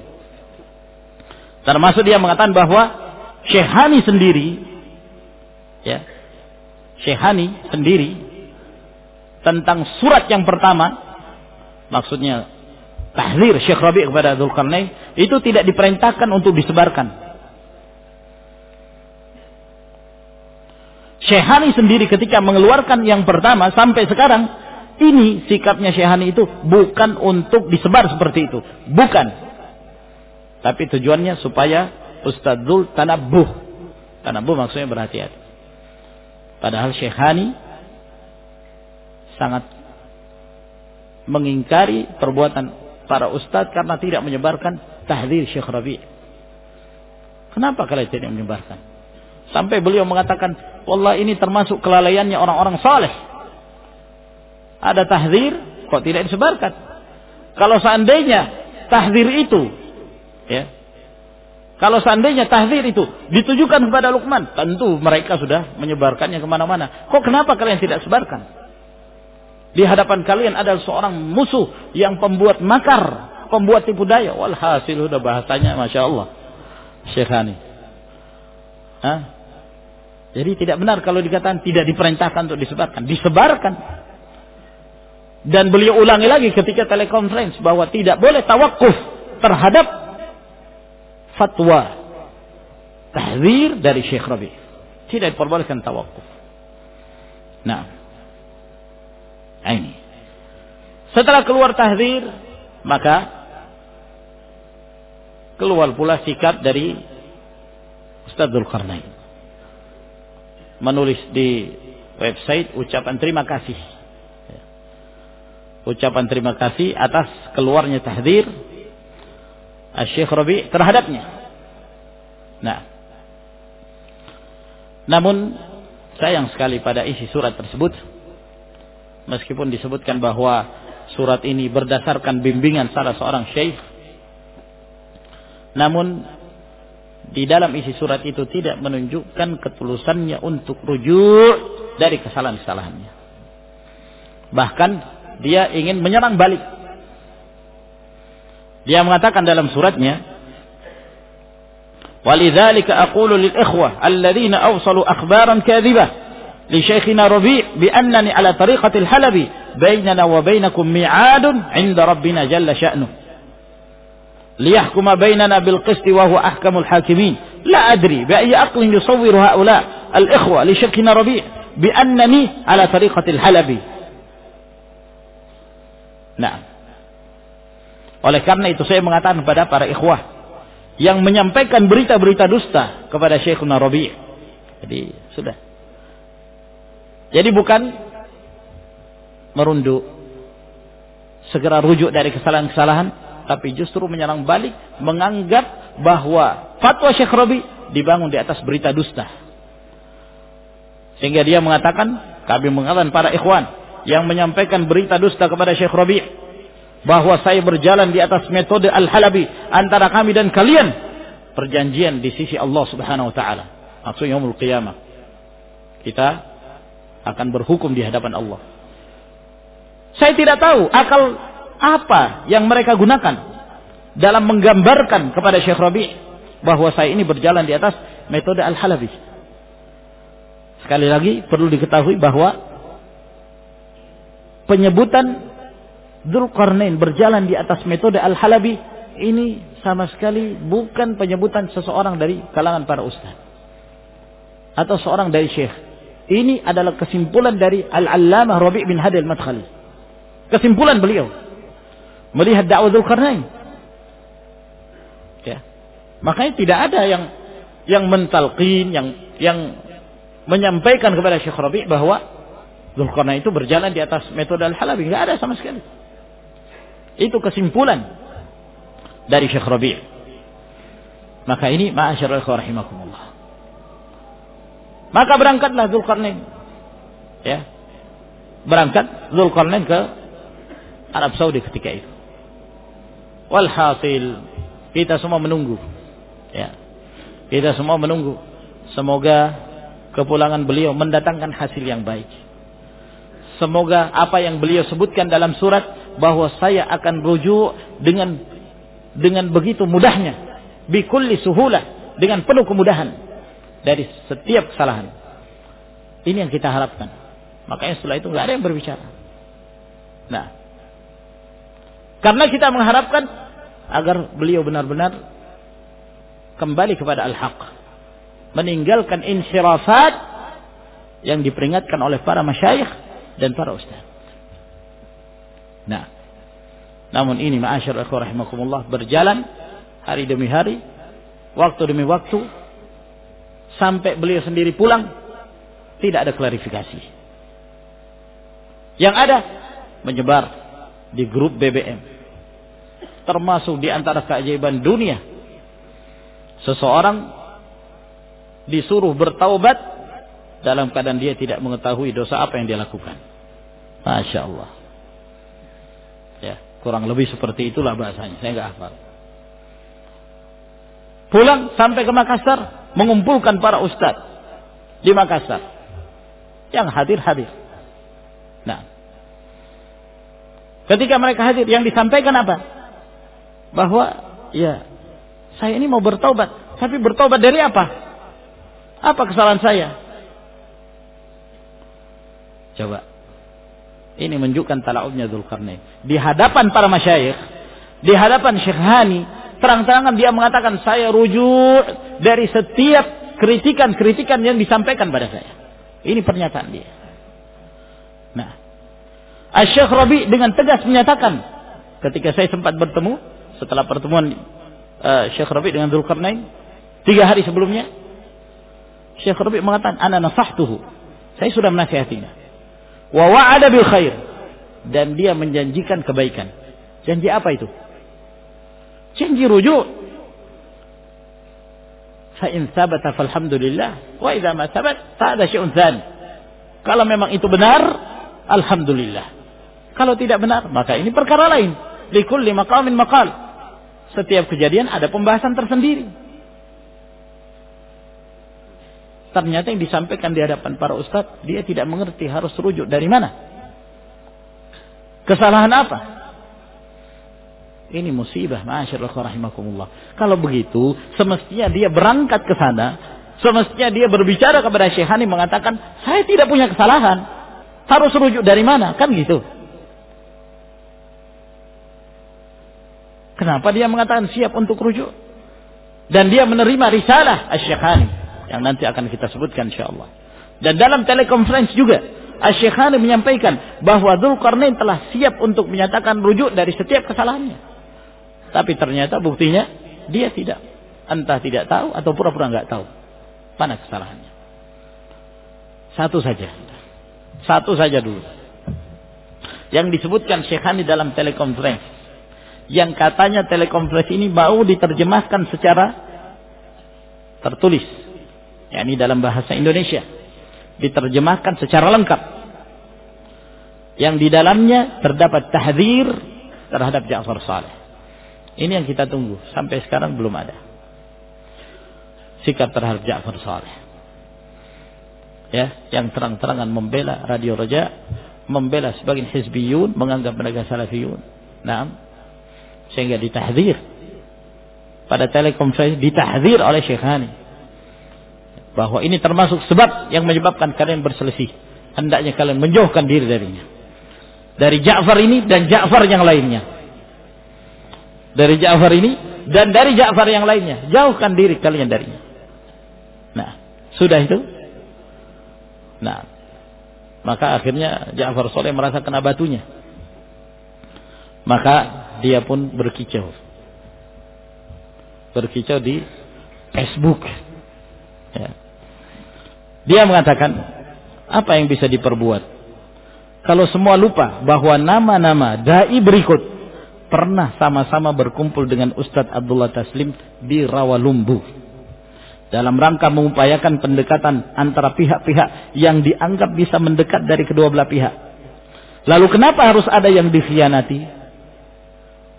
Termasuk dia mengatakan bahwa Syekhani sendiri ya Syekhani sendiri tentang surat yang pertama maksudnya tahlir Syekh Rabi kepada Dzulkarnain itu tidak diperintahkan untuk disebarkan Syekhani sendiri ketika mengeluarkan yang pertama sampai sekarang ini sikapnya Syekhani itu bukan untuk disebar seperti itu, bukan. Tapi tujuannya supaya Ustadzul tanabuh. Tanabuh maksudnya berhati-hati. Padahal Syekhani sangat mengingkari perbuatan para ustadz karena tidak menyebarkan tahdir Syekh Rabi. Kenapa kalian tidak menyebarkan? Sampai beliau mengatakan, Wallah ini termasuk kelalaiannya orang-orang saleh. Ada tahzir, kok tidak disebarkan? Kalau seandainya tahzir itu, ya, kalau seandainya tahzir itu ditujukan kepada Luqman, tentu mereka sudah menyebarkannya ke mana-mana. Kok kenapa kalian tidak sebarkan? Di hadapan kalian ada seorang musuh yang pembuat makar, pembuat tipu daya. Walhasil sudah bahasanya, masya Allah, Syekhani. Hah? Jadi tidak benar kalau dikatakan tidak diperintahkan untuk disebarkan. Disebarkan. Dan beliau ulangi lagi ketika telekonferensi bahwa tidak boleh tawakuf terhadap fatwa tahzir dari Syekh Rabi. Tidak diperbolehkan tawakuf. Nah. Ini. Setelah keluar tahzir, maka keluar pula sikap dari Ustaz Dzulkarnain. Menulis di website ucapan terima kasih. Ucapan terima kasih atas keluarnya tahzir Syekh Rabi terhadapnya. Nah. Namun sayang sekali pada isi surat tersebut meskipun disebutkan bahwa surat ini berdasarkan bimbingan salah seorang syekh namun di dalam isi surat itu tidak menunjukkan ketulusannya untuk rujuk dari kesalahan-kesalahannya. Bahkan dia ingin menyerang balik dia mengatakan dalam suratnya, "Walidzalika aqulu lil ikhwah alladziina awsalu akhbaran kadhibah لشيخنا ربيع بأنني على طريقة الحلبي بيننا وبينكم ميعاد عند ربنا جل شأنه ليحكم بيننا بالقسط وهو أحكم الحاكمين لا أدري بأي عقل يصور هؤلاء الإخوة لشيخنا ربيع بأنني على طريقة الحلبي نعم Oleh karena itu saya mengatakan kepada para ikhwah yang menyampaikan berita-berita dusta kepada Syekhuna Rabi'. Jadi sudah. Jadi bukan merunduk segera rujuk dari kesalahan-kesalahan tapi justru menyerang balik menganggap bahwa fatwa Syekh Rabi dibangun di atas berita dusta. Sehingga dia mengatakan, kami mengatakan para ikhwan yang menyampaikan berita dusta kepada Syekh Rabi bahwa saya berjalan di atas metode Al-Halabi antara kami dan kalian. Perjanjian di sisi Allah Subhanahu wa taala. Maksudnya yaumul qiyamah. Kita akan berhukum di hadapan Allah. Saya tidak tahu akal apa yang mereka gunakan dalam menggambarkan kepada Syekh Rabi bahwa saya ini berjalan di atas metode Al-Halabi. Sekali lagi perlu diketahui bahwa penyebutan Dzulqarnain berjalan di atas metode Al-Halabi ini sama sekali bukan penyebutan seseorang dari kalangan para ustaz atau seorang dari syekh. Ini adalah kesimpulan dari Al-Allamah Rabi' bin Hadi Al-Madkhali. Kesimpulan beliau melihat dakwah Dzulqarnain. Ya. Makanya tidak ada yang yang mentalqin, yang yang menyampaikan kepada Syekh Rabi' bahwa Dzulqarnain itu berjalan di atas metode Al-Halabi, enggak ada sama sekali. Itu kesimpulan dari Syekh Rabi'. Maka ini ma'asyarul rahimakumullah. Maka berangkatlah Zulkarnain. Ya. Berangkat Zulkarnain ke Arab Saudi ketika itu. Walhasil kita semua menunggu. Ya. Kita semua menunggu. Semoga kepulangan beliau mendatangkan hasil yang baik. Semoga apa yang beliau sebutkan dalam surat bahwa saya akan rujuk dengan dengan begitu mudahnya. Bikulli suhulah dengan penuh kemudahan dari setiap kesalahan. Ini yang kita harapkan. Makanya setelah itu nggak ada yang berbicara. Nah karena kita mengharapkan agar beliau benar-benar kembali kepada al-haq meninggalkan insyirafat yang diperingatkan oleh para masyayikh dan para ustaz Nah, namun ini ma'asyar ikhwah rahimakumullah berjalan hari demi hari, waktu demi waktu, sampai beliau sendiri pulang, tidak ada klarifikasi. Yang ada menyebar di grup BBM. Termasuk di antara keajaiban dunia. Seseorang disuruh bertaubat dalam keadaan dia tidak mengetahui dosa apa yang dia lakukan. Masya Allah. Ya, kurang lebih seperti itulah bahasanya. Saya nggak hafal. Pulang sampai ke Makassar, mengumpulkan para ustadz di Makassar. Yang hadir-hadir. Nah, ketika mereka hadir, yang disampaikan apa? Bahwa, ya, saya ini mau bertobat. Tapi bertobat dari apa? Apa kesalahan saya? Coba. Ini menunjukkan tala'ubnya Zulkarnain. Di hadapan para masyayikh, di hadapan Syekh Hani, terang-terangan dia mengatakan saya rujuk dari setiap kritikan-kritikan yang disampaikan pada saya. Ini pernyataan dia. Nah, Syekh Rabi dengan tegas menyatakan ketika saya sempat bertemu setelah pertemuan uh, Syekh Rabi dengan Zulkarnain tiga hari sebelumnya Syekh Rabi mengatakan, "Ana nasahtuhu." Saya sudah menasihatinya. Wa wa'ada bil khair. Dan dia menjanjikan kebaikan. Janji apa itu? Janji rujuk. Fa in thabata falhamdulillah, wa idza ma thabat fa ada syai'un tsani. Kalau memang itu benar, alhamdulillah. Kalau tidak benar, maka ini perkara lain. Likulli maqamin maqal. Setiap kejadian ada pembahasan tersendiri. Ternyata yang disampaikan di hadapan para ustadz, dia tidak mengerti harus rujuk dari mana. Kesalahan apa? Ini musibah, masyaallah rahimakumullah. Kalau begitu, semestinya dia berangkat ke sana, semestinya dia berbicara kepada Syekhani mengatakan, "Saya tidak punya kesalahan. Harus rujuk dari mana?" Kan gitu. Kenapa dia mengatakan siap untuk rujuk? Dan dia menerima risalah Asy-Syekhani yang nanti akan kita sebutkan insyaallah. Dan dalam telekonferensi juga Asy-Syekhani menyampaikan bahwa Dzulqarnain telah siap untuk menyatakan rujuk dari setiap kesalahannya. Tapi ternyata buktinya dia tidak entah tidak tahu atau pura-pura nggak tahu mana kesalahannya. Satu saja. Satu saja dulu. Yang disebutkan Syekhani dalam telekonferensi yang katanya telekonferensi ini mau diterjemahkan secara tertulis yakni dalam bahasa Indonesia diterjemahkan secara lengkap yang di dalamnya terdapat tahdzir terhadap Ja'far Saleh. Ini yang kita tunggu sampai sekarang belum ada. Sikap terhadap Ja'far Saleh. Ya, yang terang-terangan membela Radio Raja, membela sebagian hizbiyun, menganggap mereka salafiyun. Nah, sehingga ditahdzir pada telekonferensi ditahdzir oleh Syekh Hani bahwa ini termasuk sebab yang menyebabkan kalian berselisih. Hendaknya kalian menjauhkan diri darinya. Dari Ja'far ini dan Ja'far yang lainnya. Dari Ja'far ini dan dari Ja'far yang lainnya. Jauhkan diri kalian darinya. Nah, sudah itu. Nah, maka akhirnya Ja'far Soleh merasa kena batunya. Maka dia pun berkicau. Berkicau di Facebook. Ya. Dia mengatakan, apa yang bisa diperbuat? Kalau semua lupa bahwa nama-nama dai berikut pernah sama-sama berkumpul dengan Ustadz Abdullah Taslim di Rawalumbu dalam rangka mengupayakan pendekatan antara pihak-pihak yang dianggap bisa mendekat dari kedua belah pihak. Lalu kenapa harus ada yang dikhianati?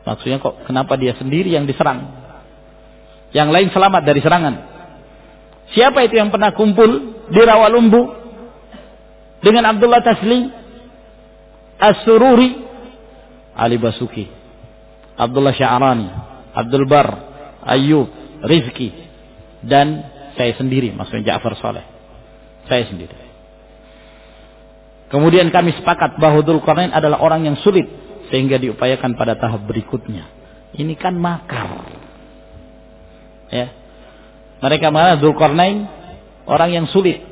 Maksudnya kok kenapa dia sendiri yang diserang? Yang lain selamat dari serangan. Siapa itu yang pernah kumpul di Rawalumbu dengan Abdullah Taslim As-Sururi Ali Basuki Abdullah Sya'rani Abdul Bar Ayub Rizki dan saya sendiri maksudnya Ja'far Saleh. Saya sendiri. Kemudian kami sepakat bahwa Dzulqarnain adalah orang yang sulit sehingga diupayakan pada tahap berikutnya. Ini kan makar. Ya mereka mana Dzulqarnain orang yang sulit.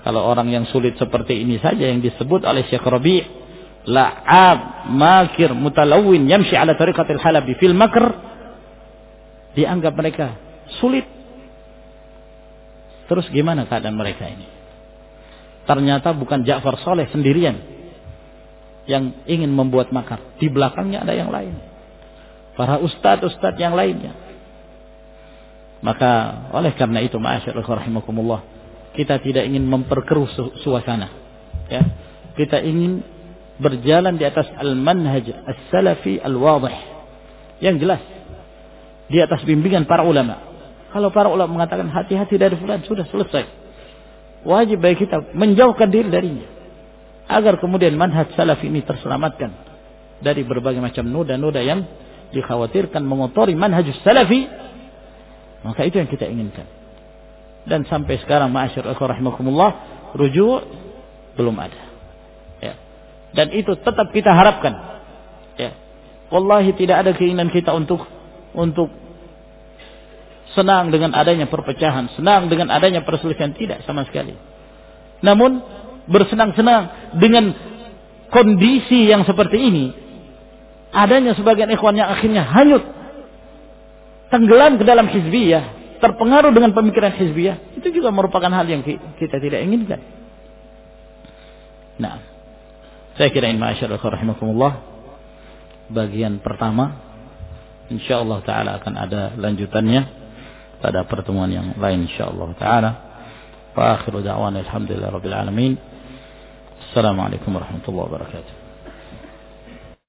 Kalau orang yang sulit seperti ini saja yang disebut oleh Syekh Rabi' la'ab, makir, mutalawin, yamshi ala tariqatil halabi fil makr dianggap mereka sulit. Terus gimana keadaan mereka ini? Ternyata bukan Ja'far Soleh sendirian yang ingin membuat makar. Di belakangnya ada yang lain. Para ustadz-ustadz yang lainnya Maka oleh karena itu ma'asyiral rahimakumullah, kita tidak ingin memperkeruh suasana. Ya. Kita ingin berjalan di atas al-manhaj as-salafi al-wadih. Yang jelas. Di atas bimbingan para ulama. Kalau para ulama mengatakan hati-hati dari fulan sudah selesai. Wajib bagi kita menjauhkan diri darinya. Agar kemudian manhaj salaf ini terselamatkan dari berbagai macam noda-noda yang dikhawatirkan mengotori manhaj salafi maka itu yang kita inginkan. Dan sampai sekarang ma'asyir rahimakumullah rujuk belum ada. Ya. Dan itu tetap kita harapkan. Ya. Wallahi tidak ada keinginan kita untuk untuk senang dengan adanya perpecahan, senang dengan adanya perselisihan tidak sama sekali. Namun bersenang-senang dengan kondisi yang seperti ini, adanya sebagian ikhwan yang akhirnya hanyut tenggelam ke dalam hizbiyah, terpengaruh dengan pemikiran hizbiyah, itu juga merupakan hal yang kita tidak inginkan. Nah, saya kira ini rahimakumullah bagian pertama insyaallah taala akan ada lanjutannya pada pertemuan yang lain insyaallah taala. Wa akhiru da'wana alhamdulillah rabbil alamin. Assalamualaikum warahmatullahi wabarakatuh.